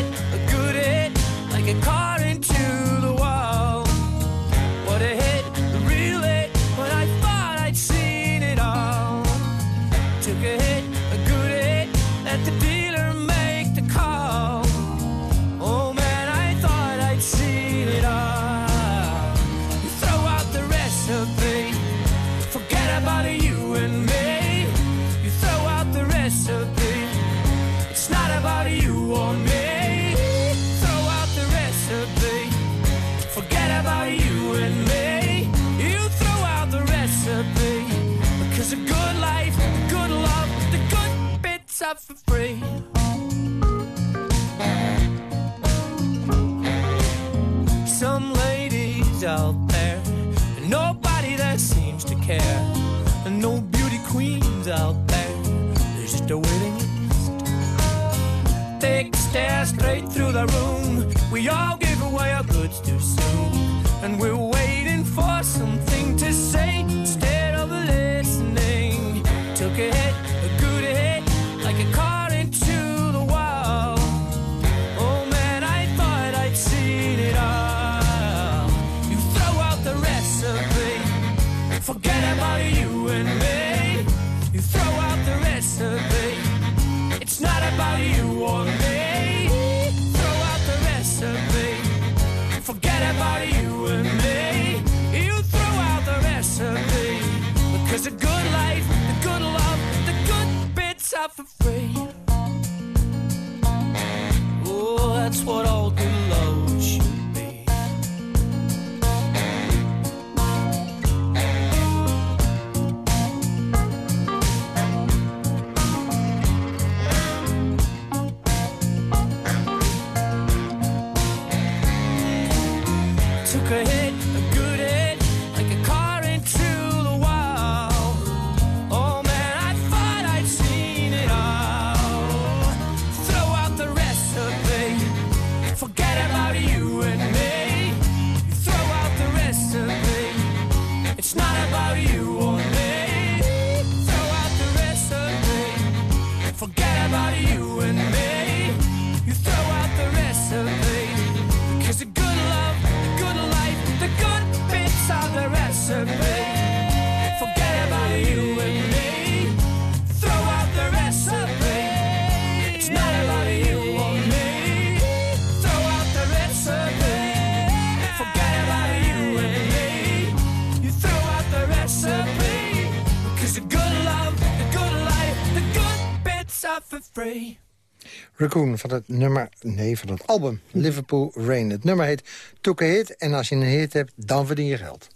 Raccoon van het nummer, nee, van het album Liverpool Rain. Het nummer heet Took a Hit en als je een hit hebt, dan verdien je geld.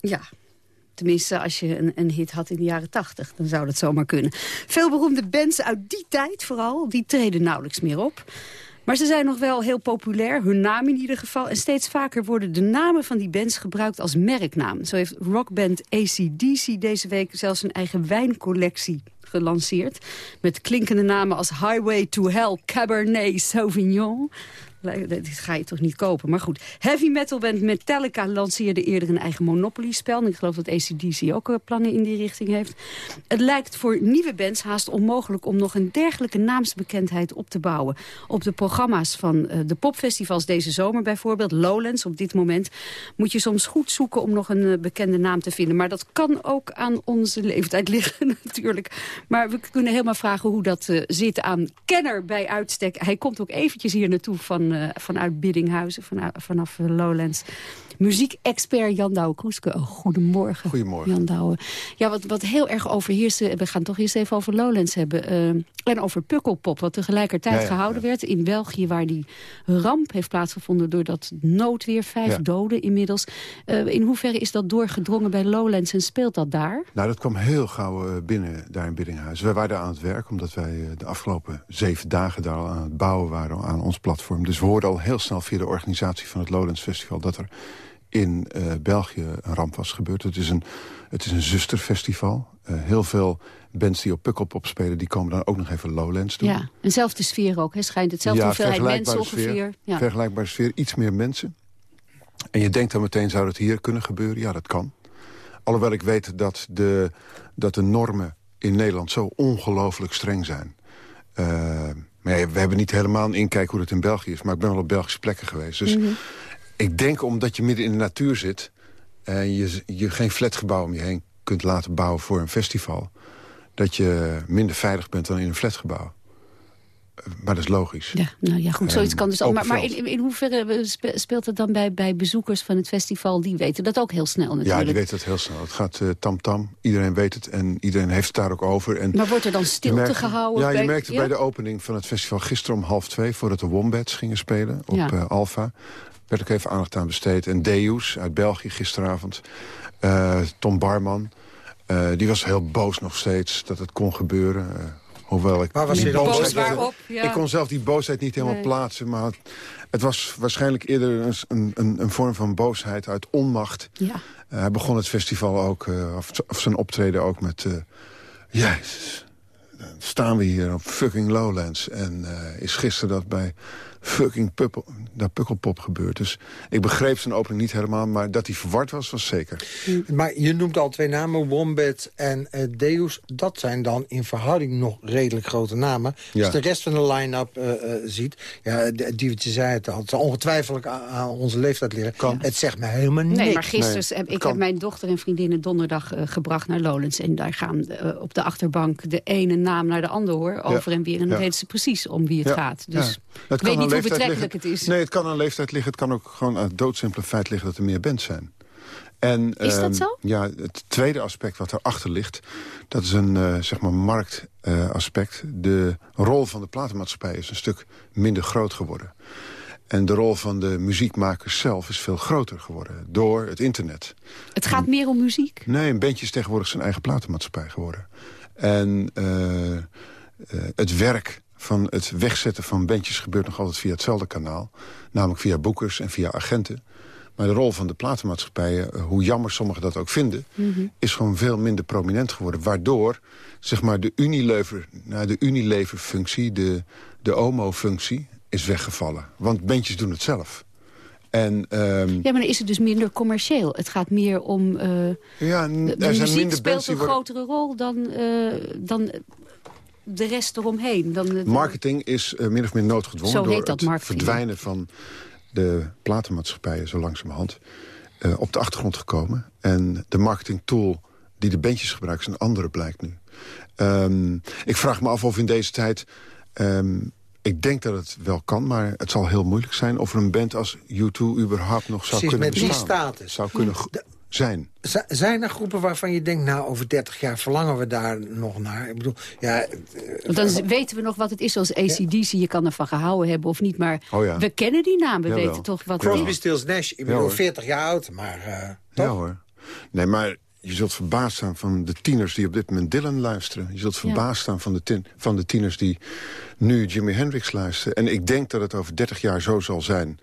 Ja, tenminste als je een, een hit had in de jaren tachtig, dan zou dat zomaar kunnen. Veel beroemde bands uit die tijd vooral, die treden nauwelijks meer op. Maar ze zijn nog wel heel populair, hun naam in ieder geval. En steeds vaker worden de namen van die bands gebruikt als merknaam. Zo heeft rockband ACDC deze week zelfs een eigen wijncollectie gelanceerd. Met klinkende namen als Highway to Hell, Cabernet Sauvignon. Dit ga je toch niet kopen, maar goed. Heavy metal band Metallica lanceerde eerder een eigen Monopoly-spel. En ik geloof dat ACDC ook eh, plannen in die richting heeft. Het lijkt voor nieuwe bands haast onmogelijk... om nog een dergelijke naamsbekendheid op te bouwen. Op de programma's van uh, de popfestivals deze zomer bijvoorbeeld... Lowlands op dit moment... moet je soms goed zoeken om nog een uh, bekende naam te vinden. Maar dat kan ook aan onze leeftijd liggen natuurlijk. Maar we kunnen helemaal vragen hoe dat zit aan Kenner bij uitstek. Hij komt ook eventjes hier naartoe van uh, vanuit Biddinghuizen, vanaf Lowlands. Muziekexpert Jan Douwe Kroeske. Oh, goedemorgen. Goedemorgen. Jan Douwe. Ja, wat, wat heel erg overheerst, we gaan toch eerst even over Lowlands hebben. Uh, en over Pukkelpop, wat tegelijkertijd ja, ja, gehouden ja. werd in België... waar die ramp heeft plaatsgevonden door dat noodweer. Vijf doden inmiddels. Uh, in hoeverre is dat doorgedrongen bij Lowlands en speelt dat daar? Nou, dat kwam heel gauw uh, binnen daar in Biddinghuis. Wij waren daar aan het werk, omdat wij de afgelopen zeven dagen... daar al aan het bouwen waren aan ons platform. Dus we hoorden al heel snel via de organisatie van het Lowlands Festival... dat er in uh, België een ramp was gebeurd. Het is een, het is een zusterfestival. Uh, heel veel bands die op Pukkelpop spelen... die komen dan ook nog even Lowlands doen. Ja, eenzelfde sfeer ook, hè? schijnt hetzelfde ja, hoeveelheid mensen sfeer, ongeveer. Ja. Vergelijkbare sfeer, iets meer mensen. En je denkt dan meteen, zou dat hier kunnen gebeuren? Ja, dat kan. Alhoewel ik weet dat de, dat de normen in Nederland zo ongelooflijk streng zijn. Uh, maar ja, we hebben niet helemaal een inkijk hoe het in België is. Maar ik ben wel op Belgische plekken geweest. Dus mm -hmm. Ik denk omdat je midden in de natuur zit... en je, je geen flatgebouw om je heen kunt laten bouwen voor een festival... dat je minder veilig bent dan in een flatgebouw. Maar dat is logisch. Ja, nou ja, goed, zoiets kan dus ook. Maar, maar in, in hoeverre speelt het dan bij, bij bezoekers van het festival? Die weten dat ook heel snel natuurlijk. Ja, die weten het heel snel. Het gaat tamtam. -tam. -tam. Iedereen weet het en iedereen heeft het daar ook over. En maar wordt er dan stilte merkt, gehouden? Ja, je merkte ja? bij de opening van het festival gisteren om half twee... voordat de Wombats gingen spelen op Ja. uh, Alfa... werd ook even aandacht aan besteed. En Deus uit België gisteravond. Uh, Tom Barman. Uh, die was heel boos nog steeds dat het kon gebeuren... Uh, Hoewel ik, Waar was hij boos waarop? Ja. ik kon zelf die boosheid niet helemaal Nee. plaatsen. Maar het, het was waarschijnlijk eerder een, een, een, een vorm van boosheid uit onmacht. Ja. Uh, hij begon het festival ook, uh, of, of, zijn optreden ook met... Uh, Jezus, dan staan we hier op fucking Lowlands. En uh, is gisteren dat bij fucking Puppel, dat Pukkelpop gebeurd. Dus ik begreep zijn opening niet helemaal, maar dat hij verward was, was zeker. Maar je noemt al twee namen, Wombat en uh, Deus. Dat zijn dan in verhouding nog redelijk grote namen. Ja. Als de rest van de line-up uh, uh, ziet... Ja, Diewertje zei het al, het zal ongetwijfeld aan, onze leeftijd liggen. Kan. Het zegt me helemaal niks. Nee, maar gisteren Nee, heb ik kan. heb mijn dochter en vriendinnen donderdag uh, gebracht naar Lowlands. En daar gaan uh, op de achterbank de ene naam naar de andere hoor, over en weer. En dan Ja. weten ze precies om wie het Ja. gaat. Dus ik weet kan aan niet hoe betrekkelijk liggen. het is. Nee, het kan aan leeftijd liggen. Het kan ook gewoon aan het doodsimpele feit liggen dat er meer bands zijn. En, Is dat ehm, zo? Ja, het tweede aspect wat erachter ligt... dat is een uh, zeg maar marktaspect. de rol van de platenmaatschappij is een stuk minder groot geworden. En de rol van de muziekmakers zelf is veel groter geworden. Door het internet. Het gaat meer om muziek. Nee, een bandje is tegenwoordig zijn eigen platenmaatschappij geworden. En uh, het werk van het wegzetten van bandjes gebeurt nog altijd via hetzelfde kanaal. Namelijk via boekers en via agenten. Maar de rol van de platenmaatschappijen, uh, hoe jammer sommigen dat ook vinden... Mhm. Mm -hmm. is gewoon veel minder prominent geworden. Waardoor zeg maar, de Unilever, nou, de Unilever-functie, de, de OMO-functie is weggevallen. Want bandjes doen het zelf. En, um, ja, maar dan is het dus minder commercieel. Het gaat meer om... Uh, ja, de, de zijn muziek minder speelt een worden... grotere rol dan... Uh, dan de rest eromheen. Dan de- Marketing is eh, min of meer noodgedwongen... Zo door heet dat, het marketing. verdwijnen van de platenmaatschappijen zo langzamerhand... eh op de achtergrond gekomen. En de marketingtool die de bandjes gebruiken... is een andere blijkt nu. Ehm, ik vraag me af of in deze tijd... ehm, ik denk dat het wel kan, maar het zal heel moeilijk zijn... of er een band als U2 überhaupt nog zou Precies, kunnen met die bestaan. status. Zou kunnen zijn. Z- Zijn er groepen waarvan je denkt, nou, over 30 jaar verlangen we daar nog naar? Ik bedoel, ja, eh, Want dan weten we nog wat het is als ACDC. Je kan ervan gehouden hebben of niet, maar Oh ja. we kennen die naam. We Jawel. weten toch wat het Crosby, is. Stills, Nash. Ik Ja, bedoel, hoor. 40 jaar oud, maar eh, toch? Ja hoor. Nee, maar je zult verbaasd staan van de tieners die op dit moment Dylan luisteren. Je zult verbaasd staan van de, tin- van de tieners die nu Jimi Hendrix luisteren. En ik denk dat het over 30 jaar zo zal zijn...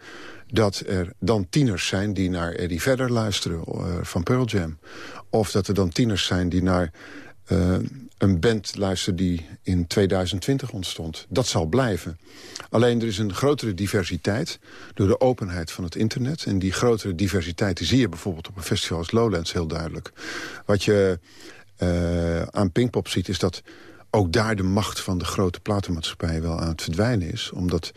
dat er dan tieners zijn die naar Eddie Vedder luisteren eh, van Pearl Jam. Of dat er dan tieners zijn die naar eh, een band luisteren die in 2020 ontstond. Dat zal blijven. Alleen er is een grotere diversiteit door de openheid van het internet. En die grotere diversiteit die zie je bijvoorbeeld op een festival als Lowlands heel duidelijk. Wat je eh, aan Pinkpop ziet is dat ook daar de macht van de grote platenmaatschappijen wel aan het verdwijnen is. Omdat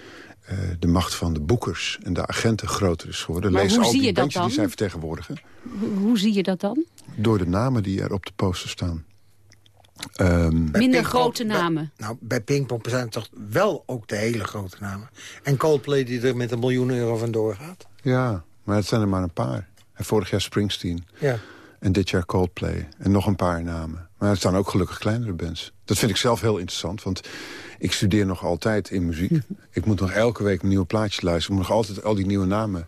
eh, de macht van de boekers en de agenten groter is geworden. Maar Lees hoe al zie die je dat bandjes die zij vertegenwoordigen. Hoe, hoe zie je dat dan? Door de namen die er op de poster staan. Ehm, Minder grote bij- namen. nou, bij Pinkpop zijn het toch wel ook de hele grote namen. En Coldplay die er met een miljoen euro vandoor gaat. ja, maar het zijn er maar een paar. En vorig jaar Springsteen. Ja. En dit jaar Coldplay. En nog een paar namen. Maar er staan ook gelukkig kleinere bands. Dat vind ik zelf heel interessant, want ik studeer nog altijd in muziek. Ik moet nog elke week nieuwe plaatjes luisteren. Ik moet nog altijd al die nieuwe namen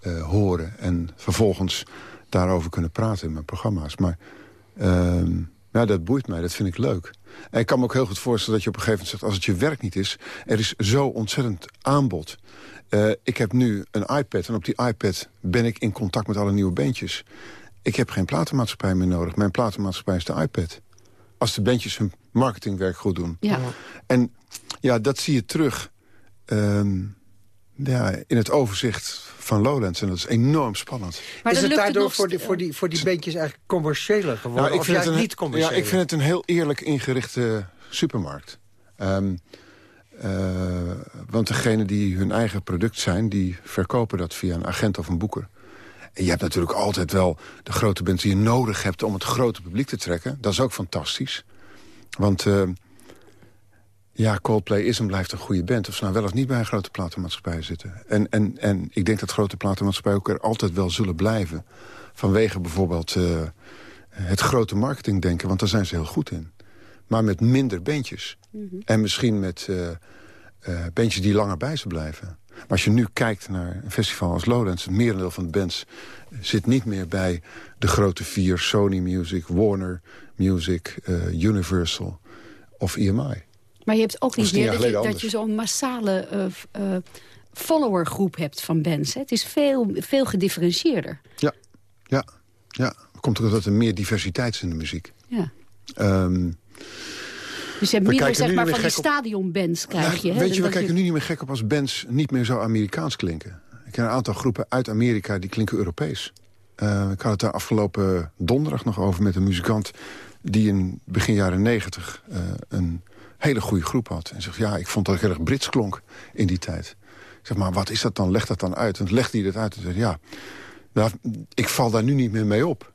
eh, horen. En vervolgens daarover kunnen praten in mijn programma's. Maar ehm, ja, dat boeit mij, dat vind ik leuk. En ik kan me ook heel goed voorstellen dat je op een gegeven moment zegt... als het je werk niet is, er is zo ontzettend aanbod. Eh, ik heb nu een iPad en op die iPad ben ik in contact met alle nieuwe bandjes. Ik heb geen platenmaatschappij meer nodig. Mijn platenmaatschappij is de iPad. Als de bandjes hun marketingwerk goed doen. Ja. En ja, dat zie je terug ehm, ja, in het overzicht van Lowlands. En dat is enorm spannend. Maar is het daardoor voor, die, voor, die, voor die bandjes eigenlijk commerciëler geworden? Nou, ik of vind het een, niet commerciëler? Ja, ik vind het een heel eerlijk ingerichte supermarkt. Ehm, eh, want degene die hun eigen product zijn... die verkopen dat via een agent of een boeker. En je hebt natuurlijk altijd wel de grote bands die je nodig hebt... om het grote publiek te trekken. Dat is ook fantastisch. Want eh, ja, Coldplay is en blijft een goede band. Of ze nou wel of niet bij een grote platenmaatschappij zitten. En, en, en ik denk dat grote platenmaatschappijen ook er altijd wel zullen blijven. Vanwege bijvoorbeeld eh, het grote marketingdenken. Want daar zijn ze heel goed in. Maar met minder bandjes. En misschien met eh, bandjes die langer bij ze blijven. Maar als je nu kijkt naar een festival als Lowlands... het merendeel van de bands zit niet meer bij de grote vier... Sony Music, Warner Music, eh, Universal of EMI. Maar je hebt ook niet meer dat je, dat je zo'n massale eh, eh, followergroep hebt van bands. Hè? Het is veel, veel gedifferentieerder. Ja, ja, ja. Komt ook dat er meer diversiteit is in de muziek. Ja. Ehm, Dus je hebt minder zeg maar, van die stadionbands krijg je. Weet je, we kijken nu niet meer gek op als bands niet meer zo Amerikaans klinken. Ik ken een aantal groepen uit Amerika die klinken Europees. Eh, ik had het daar afgelopen donderdag nog over met een muzikant... die in begin jaren negentig eh, een hele goede groep had. En zegt, ja, ik vond dat ik erg Brits klonk in die tijd. Ik zeg, maar wat is dat dan? Leg dat dan uit. En legde hij dat uit en zei, ja, nou, ik val daar nu niet meer mee op.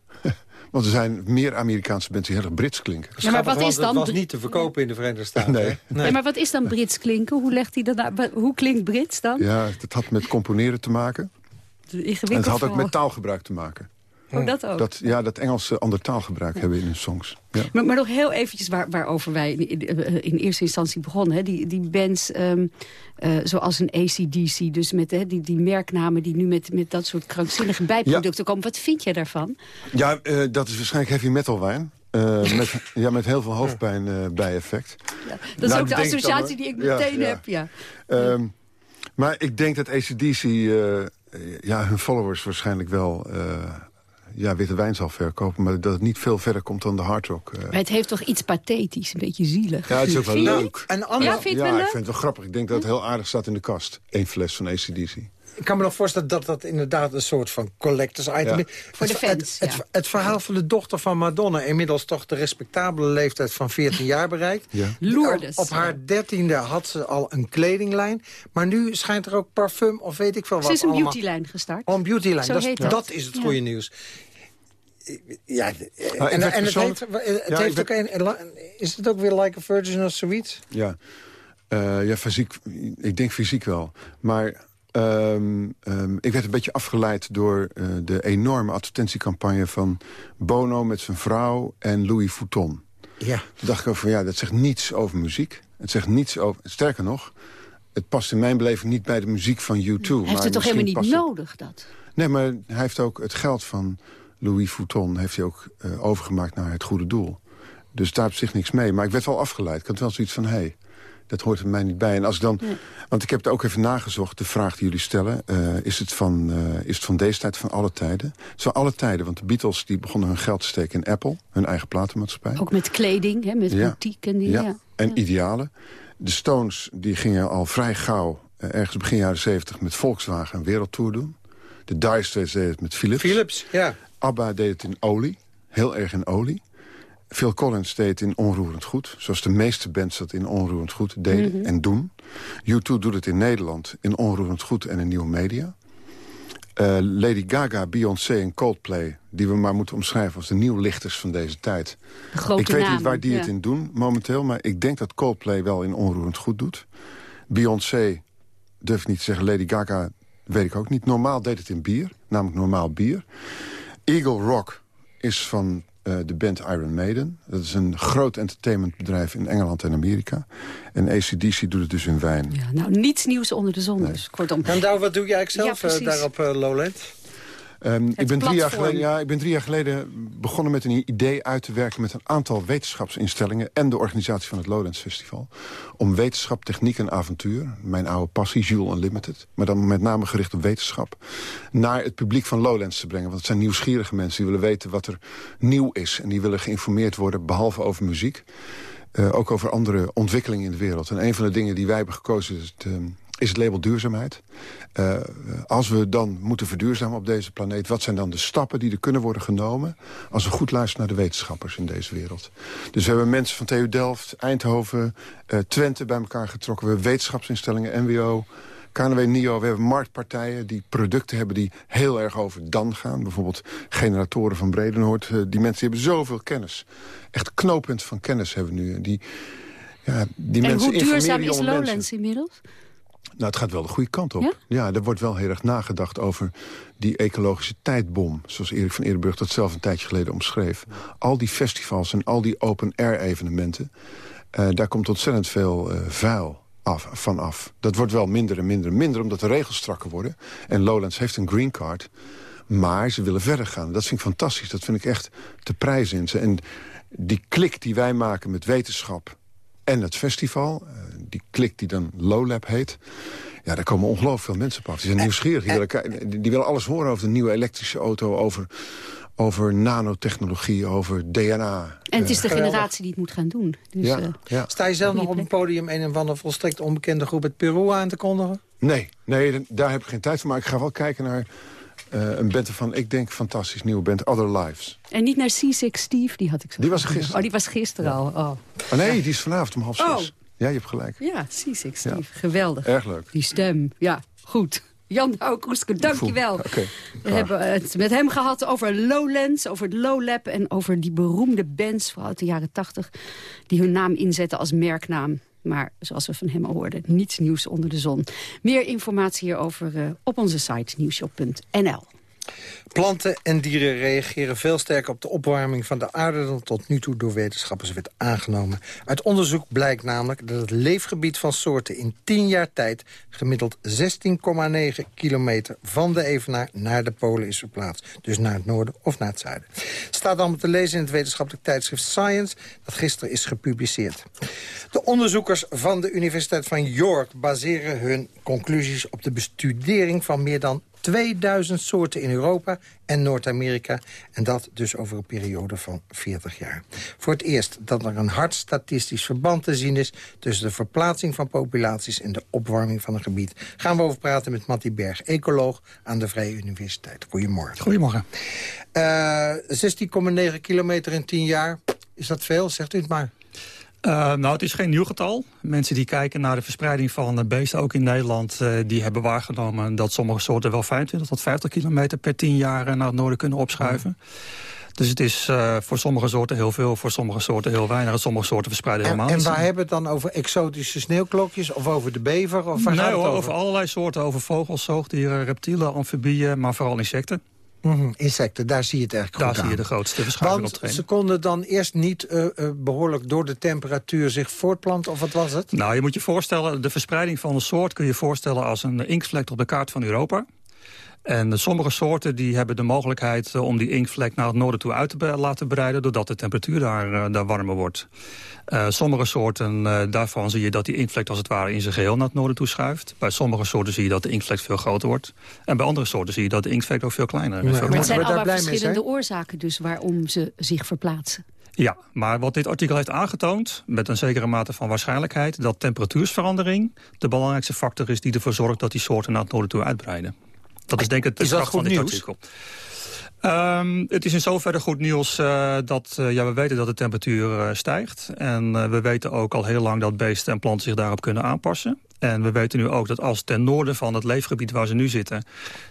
Want er zijn meer Amerikaanse bands die heel erg Brits klinken. Ja, maar wat is dan... Het was niet te verkopen in de Verenigde Staten. Nee. Ja, maar wat is dan Brits klinken? Hoe legt hij dat Hoe klinkt Brits dan? Ja, dat had met componeren te maken. Ingewikkeld En het had ook met taalgebruik te maken. Oh, dat ook. Dat, ja, dat Engelse ander taalgebruik hebben in hun songs. Ja. Maar, maar nog heel eventjes waar, waarover wij in, in, eh, eerste instantie begonnen. Hè? Die, die bands ehm, eh, zoals een ACDC, dus met hè, die, die merknamen... die nu met, met dat soort krankzinnige bijproducten komen. Wat vind jij daarvan? Ja, eh, dat is waarschijnlijk heavy metal wijn. Met, ja, met heel veel hoofdpijn bijeffect. Dat is Nou, ook de dan, associatie die ik meteen heb. Ja. Ehm, maar ik denk dat ACDC ja, hun followers waarschijnlijk wel ja, witte wijn zal verkopen. Maar dat het niet veel verder komt dan de hardrock. eh. Maar het heeft toch iets pathetisch, een beetje zielig. Ja, het is ook wel leuk. Een ander, Ja, vind ja, ik vind het wel grappig. Ik denk dat het heel aardig staat in de kast. Eén fles van ACDC. ik kan me nog voorstellen dat dat inderdaad een soort van collectors item Ja. is. Voor de Het- fans, Het, het, ja. het verhaal van de dochter van Madonna... inmiddels toch de respectabele leeftijd van 14 jaar bereikt. Ja. Lourdes. Op, op haar dertiende had ze al een kledinglijn. Maar nu schijnt er ook parfum of weet ik veel wat Ze is een allemaal. beautylijn gestart. Oh, een beautylijn. Zo Dat, is- heet dat. dat is het Ja. goede nieuws. Ja, en, het, het Ja, heeft ook een, is het ook weer Like a Virgin of zoiets? Ja, Eh, ja fysiek, ik denk fysiek wel. Maar ehm, ehm, ik werd een beetje afgeleid door eh, de enorme advertentiecampagne... van Bono met zijn vrouw en Louis Vuitton. Ja. Toen dacht ik ook van ja, dat zegt niets over muziek. Het zegt niets over... Sterker nog, het past in mijn beleving niet bij de muziek van U2. Hij heeft maar het toch helemaal niet nodig, dat? Nee, maar hij heeft ook het geld van Louis Vuitton... heeft hij ook eh, overgemaakt naar het goede doel. Dus daar op zich niks mee. Maar ik werd wel afgeleid. Ik had wel zoiets van, hé, hey, dat hoort er mij niet bij. En als ik dan, Want ik heb het ook even nagezocht, de vraag die jullie stellen. eh, is, het van, eh, is het van deze tijd, van alle tijden? Het is van alle tijden, want de Beatles die begonnen hun geld te steken in Apple. Hun eigen platenmaatschappij. Ook met kleding, hè, met Ja. boutique en die... Ja, Ja. en idealen. De Stones die gingen al vrij gauw, ergens begin jaren 70... met Volkswagen een wereldtour doen. De Dire Straits deden het met Philips. Philips, ja. ABBA deed het in olie, heel erg in olie. Phil Collins deed het in onroerend goed. Zoals de meeste bands dat in onroerend goed deden en doen. U2 doet het in Nederland in onroerend goed en in nieuwe media. Eh, Lady Gaga, Beyoncé en Coldplay... die we maar moeten omschrijven als de nieuwlichters van deze tijd. De grote ik weet niet waar die het in doen momenteel... maar ik denk dat Coldplay wel in onroerend goed doet. Beyoncé, durf ik niet te zeggen. Lady Gaga, weet ik ook niet. Normaal deed het in bier, namelijk normaal bier. Eagle Rock is van eh, de band Iron Maiden. Dat is een groot entertainmentbedrijf in Engeland en Amerika. En ACDC doet het dus in wijn. Ja, nou, niets nieuws onder de zon dus. Kortom, En Douw, wat doe jij eigenlijk zelf Ja, eh, precies. daar op eh, Lowland? Ehm, ik, ben drie jaar geleden, ja, ik ben drie jaar geleden begonnen met een idee uit te werken... met een aantal wetenschapsinstellingen en de organisatie van het Lowlands Festival... om wetenschap, techniek en avontuur, mijn oude passie, Jules Unlimited... maar dan met name gericht op wetenschap... naar het publiek van Lowlands te brengen. Want het zijn nieuwsgierige mensen die willen weten wat er nieuw is... en die willen geïnformeerd worden, behalve over muziek... eh, ook over andere ontwikkelingen in de wereld. En een van de dingen die wij hebben gekozen is het, ehm, is het label duurzaamheid. Eh, als we dan moeten verduurzamen op deze planeet... wat zijn dan de stappen die er kunnen worden genomen... als we goed luisteren naar de wetenschappers in deze wereld. Dus we hebben mensen van TU Delft, Eindhoven, eh, Twente bij elkaar getrokken. We hebben wetenschapsinstellingen, NWO... KNW NIO, we hebben marktpartijen die producten hebben die heel erg over dan gaan. Bijvoorbeeld generatoren van Bredenoord. Eh, die mensen die hebben zoveel kennis. Echt knooppunt van kennis hebben we nu. Die, ja, die en mensen hoe duurzaam is mensen. Lowlands inmiddels? Nou, het gaat wel de goede kant op. Ja? Ja? er wordt wel heel erg nagedacht over die ecologische tijdbom. Zoals Erik van Eerdenburg dat zelf een tijdje geleden omschreef. Al die festivals en al die open-air evenementen... eh, daar komt ontzettend veel eh, vuil af, van af. Dat wordt wel minder en minder en minder, omdat de regels strakker worden. En Lowlands heeft een green card. Maar ze willen verder gaan. Dat vind ik fantastisch. Dat vind ik echt te prijzen in ze. En die klik die wij maken met wetenschap en het festival... eh, die klik die dan Lowlab heet... Ja, daar komen ongelooflijk veel mensen op af. Die zijn nieuwsgierig. Die willen, ki- die, willen alles horen over de nieuwe elektrische auto... over, over nanotechnologie, over DNA. En het is de Geweldig. generatie die het moet gaan doen. Dus, ja, eh, ja. Sta je zelf nog op een podium een of andere volstrekt onbekende groep het Peru aan te kondigen? Nee, nee, daar heb ik geen tijd voor. Maar ik ga wel kijken naar eh, een band van, ik denk, fantastisch nieuwe band, Other Lives. En niet naar C6 Steve, die had ik zo Die was er gisteren. Oh, die was gisteren al. Oh. Oh nee, die is vanavond om half zes. Oh. Ja, je hebt gelijk. Ja, C6 Steve. Ja. Geweldig. Erg leuk. Die stem. Ja, goed. Jan Douwkoeske, dankjewel. Oké, We hebben het met hem gehad over Lowlands, over het Lowlab... en over die beroemde bands, vooral uit de jaren tachtig... die hun naam inzetten als merknaam. Maar zoals we van hem al hoorden, niets nieuws onder de zon. Meer informatie hierover eh, op onze site nieuwshop.nl. Planten en dieren reageren veel sterker op de opwarming van de aarde... dan tot nu toe door wetenschappers werd aangenomen. Uit onderzoek blijkt namelijk dat het leefgebied van soorten... in 10 jaar tijd gemiddeld 16,9 kilometer van de evenaar naar de polen is verplaatst. Dus naar het noorden of naar het zuiden. Staat allemaal te lezen in het wetenschappelijk tijdschrift Science... dat gisteren is gepubliceerd. De onderzoekers van de Universiteit van York baseren hun conclusies op de bestudering van meer dan 2000 soorten in Europa en Noord-Amerika. En dat dus over een periode van 40 jaar. Voor het eerst dat er een hard statistisch verband te zien is... tussen de verplaatsing van populaties en de opwarming van een gebied. Gaan we over praten met Mattie Berg, ecoloog aan de Vrije Universiteit. Goedemorgen. Goedemorgen. Uh, 16,9 kilometer in 10 jaar. Is dat veel? Zegt u het maar. Uh, nou, het is geen nieuw getal. Mensen die kijken naar de verspreiding van beesten, ook in Nederland... Uh, die hebben waargenomen dat sommige soorten wel 25 tot 50 kilometer per 10 jaar naar het noorden kunnen opschuiven. Dus het is uh, voor sommige soorten heel veel, voor sommige soorten heel weinig. En sommige soorten verspreiden en, helemaal En waar hebben we het dan over exotische sneeuwklokjes of over de bever? Of waar nee, gaat het over? over? allerlei soorten, over vogels, zoogdieren, reptielen, amfibieën, maar vooral insecten. Mm -hmm, insecten, daar zie je het eigenlijk Daar goed zie je de grootste verschuiving Want optreden. ze konden dan eerst niet uh, uh, behoorlijk door de temperatuur zich voortplanten, of wat was het? Nou, je moet je voorstellen, de verspreiding van een soort kun je voorstellen als een inktvlek op de kaart van Europa. En sommige soorten die hebben de mogelijkheid om die inktvlek naar het noorden toe uit te laten breiden... doordat de temperatuur daar, uh, daar warmer wordt. Uh, sommige soorten, uh, daarvan zie je dat die inktvlek als het ware in zijn geheel naar het noorden toe schuift. Bij sommige soorten zie je dat de inktvlek veel groter wordt. En bij andere soorten zie je dat de inktvlek ook veel kleiner is. Maar het zijn allemaal verschillende oorzaken dus waarom ze zich verplaatsen. Ja, maar wat dit artikel heeft aangetoond, met een zekere mate van waarschijnlijkheid... dat temperatuursverandering de belangrijkste factor is die ervoor zorgt dat die soorten naar het noorden toe uitbreiden. Dat is denk ik is dat kracht van dit nieuws? artikel. Um, het is in zoverre goed nieuws uh, dat uh, ja, we weten dat de temperatuur uh, stijgt. En we weten ook al heel lang dat beesten en planten zich daarop kunnen aanpassen. En we weten nu ook dat als ten noorden van het leefgebied waar ze nu zitten...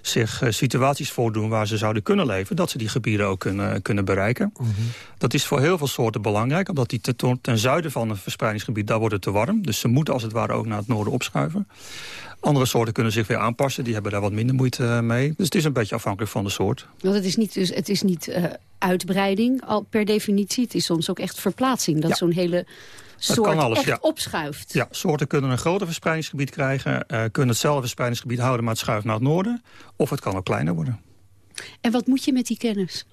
zich situaties voordoen waar ze zouden kunnen leven... dat ze die gebieden ook kunnen, kunnen bereiken. Mhm. Dat is voor heel veel soorten belangrijk... omdat die ten, ten zuiden van het verspreidingsgebied, daar wordt het te warm. Dus ze moeten als het ware ook naar het noorden opschuiven. Andere soorten kunnen zich weer aanpassen. Die hebben daar wat minder moeite mee. Dus het is een beetje afhankelijk van de soort. Want het is niet, dus, het is niet uh, uitbreiding al per definitie. Het is soms ook echt verplaatsing. Dat Ja. zo'n hele soort kan alles, echt ja. opschuift. Ja, soorten kunnen een groter verspreidingsgebied krijgen. eh, kunnen hetzelfde verspreidingsgebied houden, maar het schuift naar het noorden. Of het kan ook kleiner worden. En wat moet je met die kennis?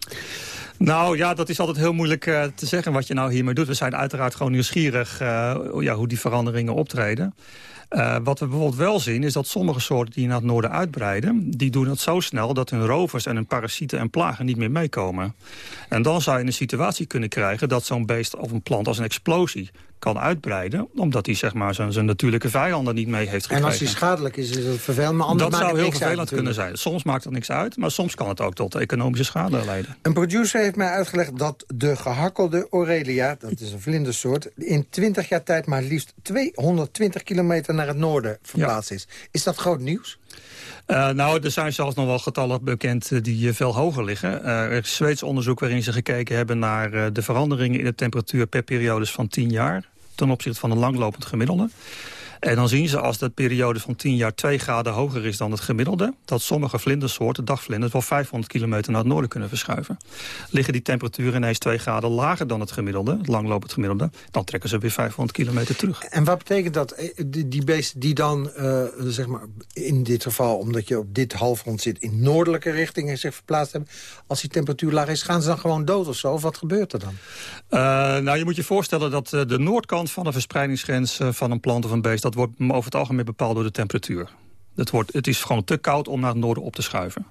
Nou ja, dat is altijd heel moeilijk eh, te zeggen wat je nou hiermee doet. We zijn uiteraard gewoon nieuwsgierig eh, ja, hoe die veranderingen optreden. Wat we bijvoorbeeld wel zien is dat sommige soorten die naar het noorden uitbreiden... die doen het zo snel dat hun rovers en hun parasieten en plagen niet meer meekomen. En dan zou je een situatie kunnen krijgen dat zo'n beest of een plant als een explosie kan uitbreiden... omdat hij zeg maar, zijn, zijn natuurlijke vijanden niet mee heeft gekregen. En als die schadelijk is, is het vervelend, maar anders dat zou heel vervelend uit, kunnen zijn. Soms maakt dat niks uit, maar soms kan het ook tot economische schade leiden. Een producer heeft mij uitgelegd dat de gehakkelde Aurelia... dat is een vlindersoort, in 20 jaar tijd maar liefst 220 kilometer naar het noorden verplaatst is. Is dat groot nieuws? Uh, nou, er zijn zelfs nog wel getallen bekend uh, die uh, veel hoger liggen. er is Zweeds onderzoek waarin ze gekeken hebben naar de veranderingen in de temperatuur per periodes van 10 jaar ten opzichte van een langlopend gemiddelde. En dan zien ze als de periode van 10 jaar 2 graden hoger is dan het gemiddelde... dat sommige vlindersoorten, dagvlinders, wel 500 kilometer naar het noorden kunnen verschuiven. Liggen die temperaturen ineens 2 graden lager dan het gemiddelde, het langlopend gemiddelde... dan trekken ze weer 500 kilometer terug. En wat betekent dat? Eh, Die, die beesten die dan, uh, zeg maar, in dit geval... omdat je op dit halfrond zit, in noordelijke richtingen zich verplaatst hebben... als die temperatuur laag is, gaan ze dan gewoon dood of zo? Of wat gebeurt er dan? Uh, nou, je moet je voorstellen dat de noordkant van de verspreidingsgrens... van een plant of een beest, dat wordt over het algemeen bepaald door de temperatuur. Het, wordt, het is gewoon te koud om naar het noorden op te schuiven.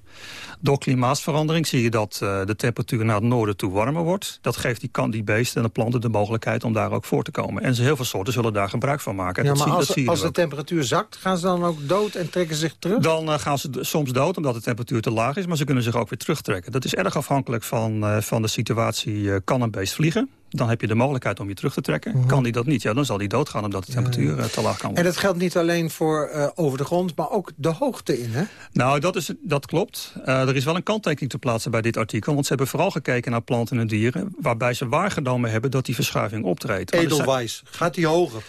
Door klimaatsverandering zie je dat uh, de temperatuur naar het noorden toe warmer wordt. Dat geeft die, kan, die beesten en de planten de mogelijkheid om daar ook voor te komen. En heel veel soorten zullen daar gebruik van maken. Ja, dat maar zie, als, dat zie je als de temperatuur zakt, gaan ze dan ook dood en trekken zich terug? Dan uh, gaan ze soms dood omdat de temperatuur te laag is, maar ze kunnen zich ook weer terugtrekken. Dat is erg afhankelijk van, uh, van de situatie. kan een beest vliegen? Dan heb je de mogelijkheid om je terug te trekken. Mhm. Kan die dat niet? Ja, dan zal die doodgaan omdat de temperatuur uh, te laag kan worden. En dat geldt niet alleen voor uh, over de grond, maar ook de hoogte in, hè? Nou, dat, is, dat klopt. Uh, er is wel een kanttekening te plaatsen bij dit artikel. Want ze hebben vooral gekeken naar planten en dieren... waarbij ze waargenomen hebben dat die verschuiving optreedt. Zijn- Edelwijs. Gaat die hoger?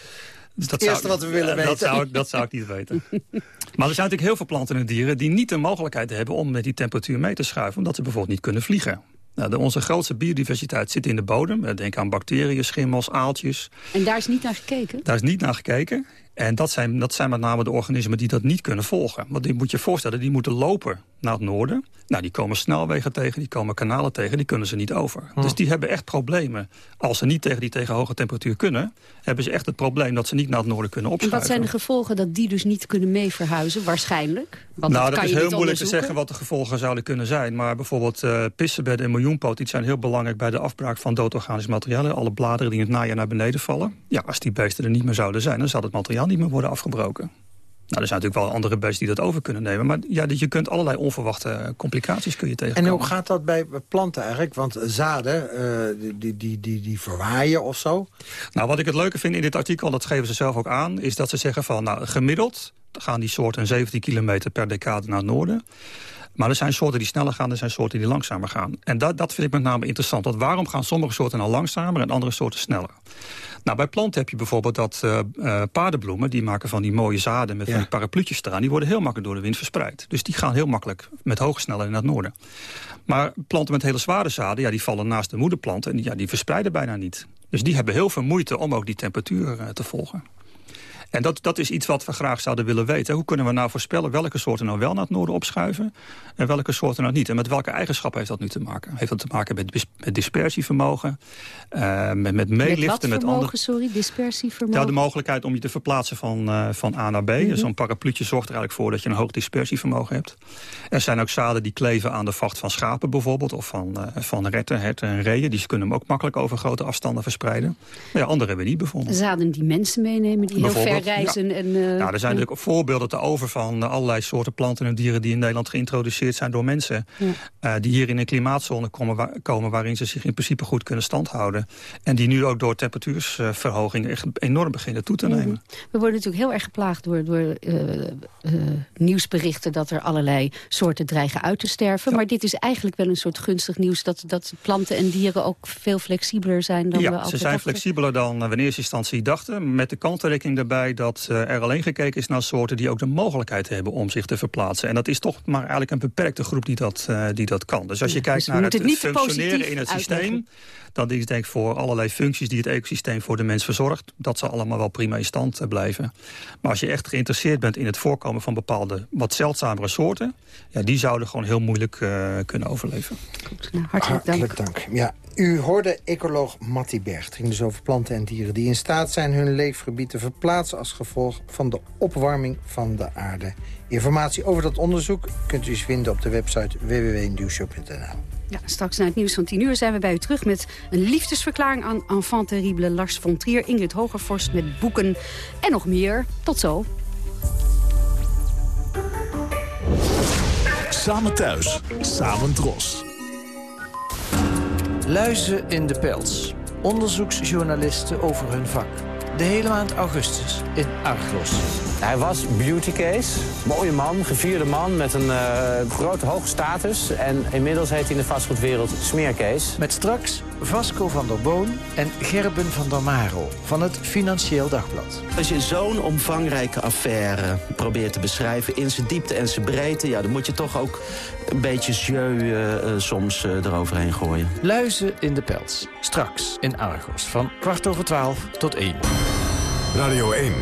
Dus dat het eerste wat we willen weten. Dat zou, ik- dat zou ik niet weten. maar er zijn natuurlijk heel veel planten en dieren... die niet de mogelijkheid hebben om met die temperatuur mee te schuiven... omdat ze bijvoorbeeld niet kunnen vliegen. Nou, de, onze grootste biodiversiteit zit in de bodem. Denk aan bacteriën, schimmels, aaltjes. En daar is niet naar gekeken? Daar is niet naar gekeken. En dat zijn, dat zijn met name de organismen die dat niet kunnen volgen. Want die moet je voorstellen, die moeten lopen naar het noorden. Nou, die komen snelwegen tegen, die komen kanalen tegen, die kunnen ze niet over. Hm. Dus die hebben echt problemen. Als ze niet tegen die tegen hoge temperatuur kunnen... hebben ze echt het probleem dat ze niet naar het noorden kunnen En opschuiven. wat zijn de gevolgen dat die dus niet kunnen mee verhuizen? Waarschijnlijk. Want nou, dat dat kan is je heel niet moeilijk te zeggen wat de gevolgen zouden kunnen zijn. Maar bijvoorbeeld eh pissenbedden en miljoenpoot... die zijn heel belangrijk bij de afbraak van doodorganisch materiaal. Alle bladeren die in het najaar naar beneden vallen. Ja, als die beesten er niet meer zouden zijn... dan zou het materiaal niet meer worden afgebroken. Nou, er zijn natuurlijk wel andere beesten die dat over kunnen nemen. Maar ja, je kunt allerlei onverwachte complicaties kun je En tegenkomen. hoe gaat dat bij planten eigenlijk? Want zaden, eh, die, die, die, die verwaaien of zo. Nou, wat ik het leuke vind in dit artikel, dat geven ze zelf ook aan... is dat ze zeggen van, nou, gemiddeld gaan die soorten 17 kilometer per decade naar het noorden. Maar er zijn soorten die sneller gaan, er zijn soorten die langzamer gaan. En dat, dat vind ik met name interessant. Want waarom gaan sommige soorten nou langzamer en andere soorten sneller? Nou, bij planten heb je bijvoorbeeld dat eh eh, paardenbloemen... die maken van die mooie zaden met van die parapluutjes eraan... die worden heel makkelijk door de wind verspreid. Dus die gaan heel makkelijk met hoge snelheid naar het noorden. Maar planten met hele zware zaden, ja, die vallen naast de moederplanten... en die, ja, die verspreiden bijna niet. Dus die hebben heel veel moeite om ook die temperatuur eh, te volgen. En dat, dat is iets wat we graag zouden willen weten. Hoe kunnen we nou voorspellen welke soorten nou wel naar het noorden opschuiven... en welke soorten nou niet? En met welke eigenschappen heeft dat nu te maken? Heeft dat te maken met, dis- met dispersievermogen, eh, met, met Met wat meeliften, met vermogen, andere... sorry, dispersievermogen? Ja, de mogelijkheid om je te verplaatsen van, eh, van A naar B. Mhm. Zo'n parapluutje zorgt er eigenlijk voor dat je een hoog dispersievermogen hebt. Er zijn ook zaden die kleven aan de vacht van schapen bijvoorbeeld... of van, eh, van retten, herten en reeën. Die kunnen hem ook makkelijk over grote afstanden verspreiden. Maar ja, andere hebben niet bijvoorbeeld. Zaden die mensen meenemen, die heel ver Ja. En, eh, Nou, er zijn natuurlijk voorbeelden te over van eh, allerlei soorten planten en dieren die in Nederland geïntroduceerd zijn door mensen. Ja. eh, die hier in een klimaatzone komen, wa- komen waarin ze zich in principe goed kunnen standhouden. En die nu ook door temperatuursverhoging echt enorm beginnen toe te nemen. We worden natuurlijk heel erg geplaagd door, door nieuwsberichten... dat er allerlei soorten dreigen uit te sterven. Maar dit is eigenlijk wel een soort gunstig nieuws... dat, dat planten en dieren ook veel flexibeler zijn dan we Ja, altijd ze zijn dachten. flexibeler dan we in eerste instantie dachten. Met de kanttekening daarbij dat eh, er alleen gekeken is naar soorten... die ook de mogelijkheid hebben om zich te verplaatsen. En dat is toch maar eigenlijk een beperkte groep die dat, eh, die dat kan. Dus als je Ja, kijkt dus naar het, functioneren in het uitleggen. systeem... dan is denk ik voor allerlei functies die het ecosysteem voor de mens verzorgt... dat zal allemaal wel prima in stand eh, blijven. Maar als je echt geïnteresseerd bent in het voorkomen van bepaalde... wat zeldzamere soorten, ja, die zouden gewoon heel moeilijk eh, kunnen overleven. Goed, nou, hartelijk dank. Hartelijk dank. Ja, u hoorde ecoloog Matti Berg. Het ging dus over planten en dieren die in staat zijn hun leefgebied te verplaatsen... als gevolg van de opwarming van de aarde. Informatie over dat onderzoek kunt u eens vinden op de website www.nieuwshow.nl. Ja, straks na het nieuws van 10 uur zijn we bij u terug met een liefdesverklaring aan enfant terrible Lars von Trier, Ingrid Hogervorst met boeken en nog meer. Tot zo. Samen thuis, samen dros. Luizen in de pels. Onderzoeksjournalisten over hun vak. De hele maand augustus in Argos. Hij was beauty case. Mooie man, gevierde man met een eh, grote hoge status. En inmiddels heet hij in de vastgoedwereld smeercase. Met straks Vasco van der Boon en Gerben van der Marel van het Financieel Dagblad. Als je zo'n omvangrijke affaire probeert te beschrijven... in zijn diepte en zijn breedte... Ja, dan moet je toch ook een beetje jeu eh, eh, soms eh, eroverheen gooien. Luizen in de pels. Straks in Argos van kwart over twaalf tot één. Radio 1.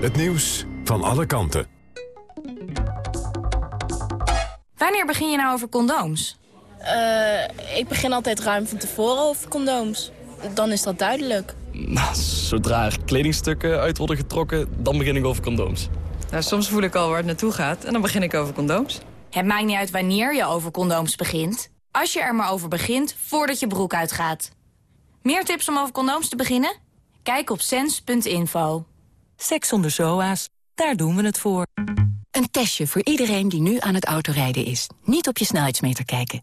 Het nieuws van alle kanten. Wanneer begin je nou over condooms? Eh, ik begin altijd ruim van tevoren over condooms. Dan is dat duidelijk. Nou, zodra er kledingstukken uit worden getrokken, dan begin ik over condooms. Nou, soms voel ik al waar het naartoe gaat en dan begin ik over condooms. Het maakt niet uit wanneer je over condooms begint. Als je er maar over begint, voordat je broek uitgaat. Meer tips om over condooms te beginnen? Kijk op sens.info. Seks zonder zoa's, daar doen we het voor. Een testje voor iedereen die nu aan het autorijden is. Niet op je snelheidsmeter kijken.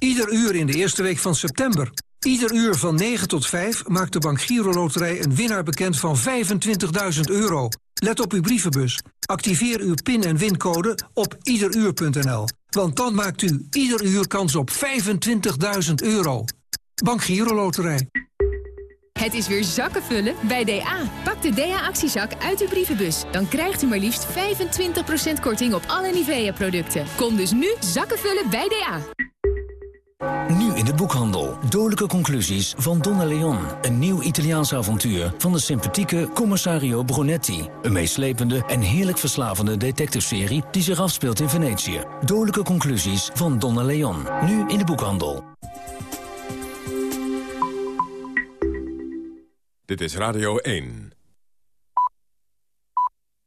Ieder uur in de eerste week van september. Ieder uur van 9 tot 5 maakt de Bank Giro Loterij een winnaar bekend van 25.000 euro. Let op uw brievenbus. Activeer uw PIN- en wincode op iederuur.nl. Want dan maakt u ieder uur kans op 25.000 euro. Bank Giro Loterij. Het is weer zakken vullen bij DA. Pak de DA-actiezak uit uw brievenbus. Dan krijgt u maar liefst 25% korting op alle Nivea-producten. Kom dus nu zakken vullen bij DA. Nu in de boekhandel. Dodelijke conclusies van Donna Leon. Een nieuw Italiaans avontuur van de sympathieke Commissario Brunetti. Een meeslepende en heerlijk verslavende detective-serie die zich afspeelt in Venetië. Dodelijke conclusies van Donna Leon. Nu in de boekhandel. Dit is Radio 1.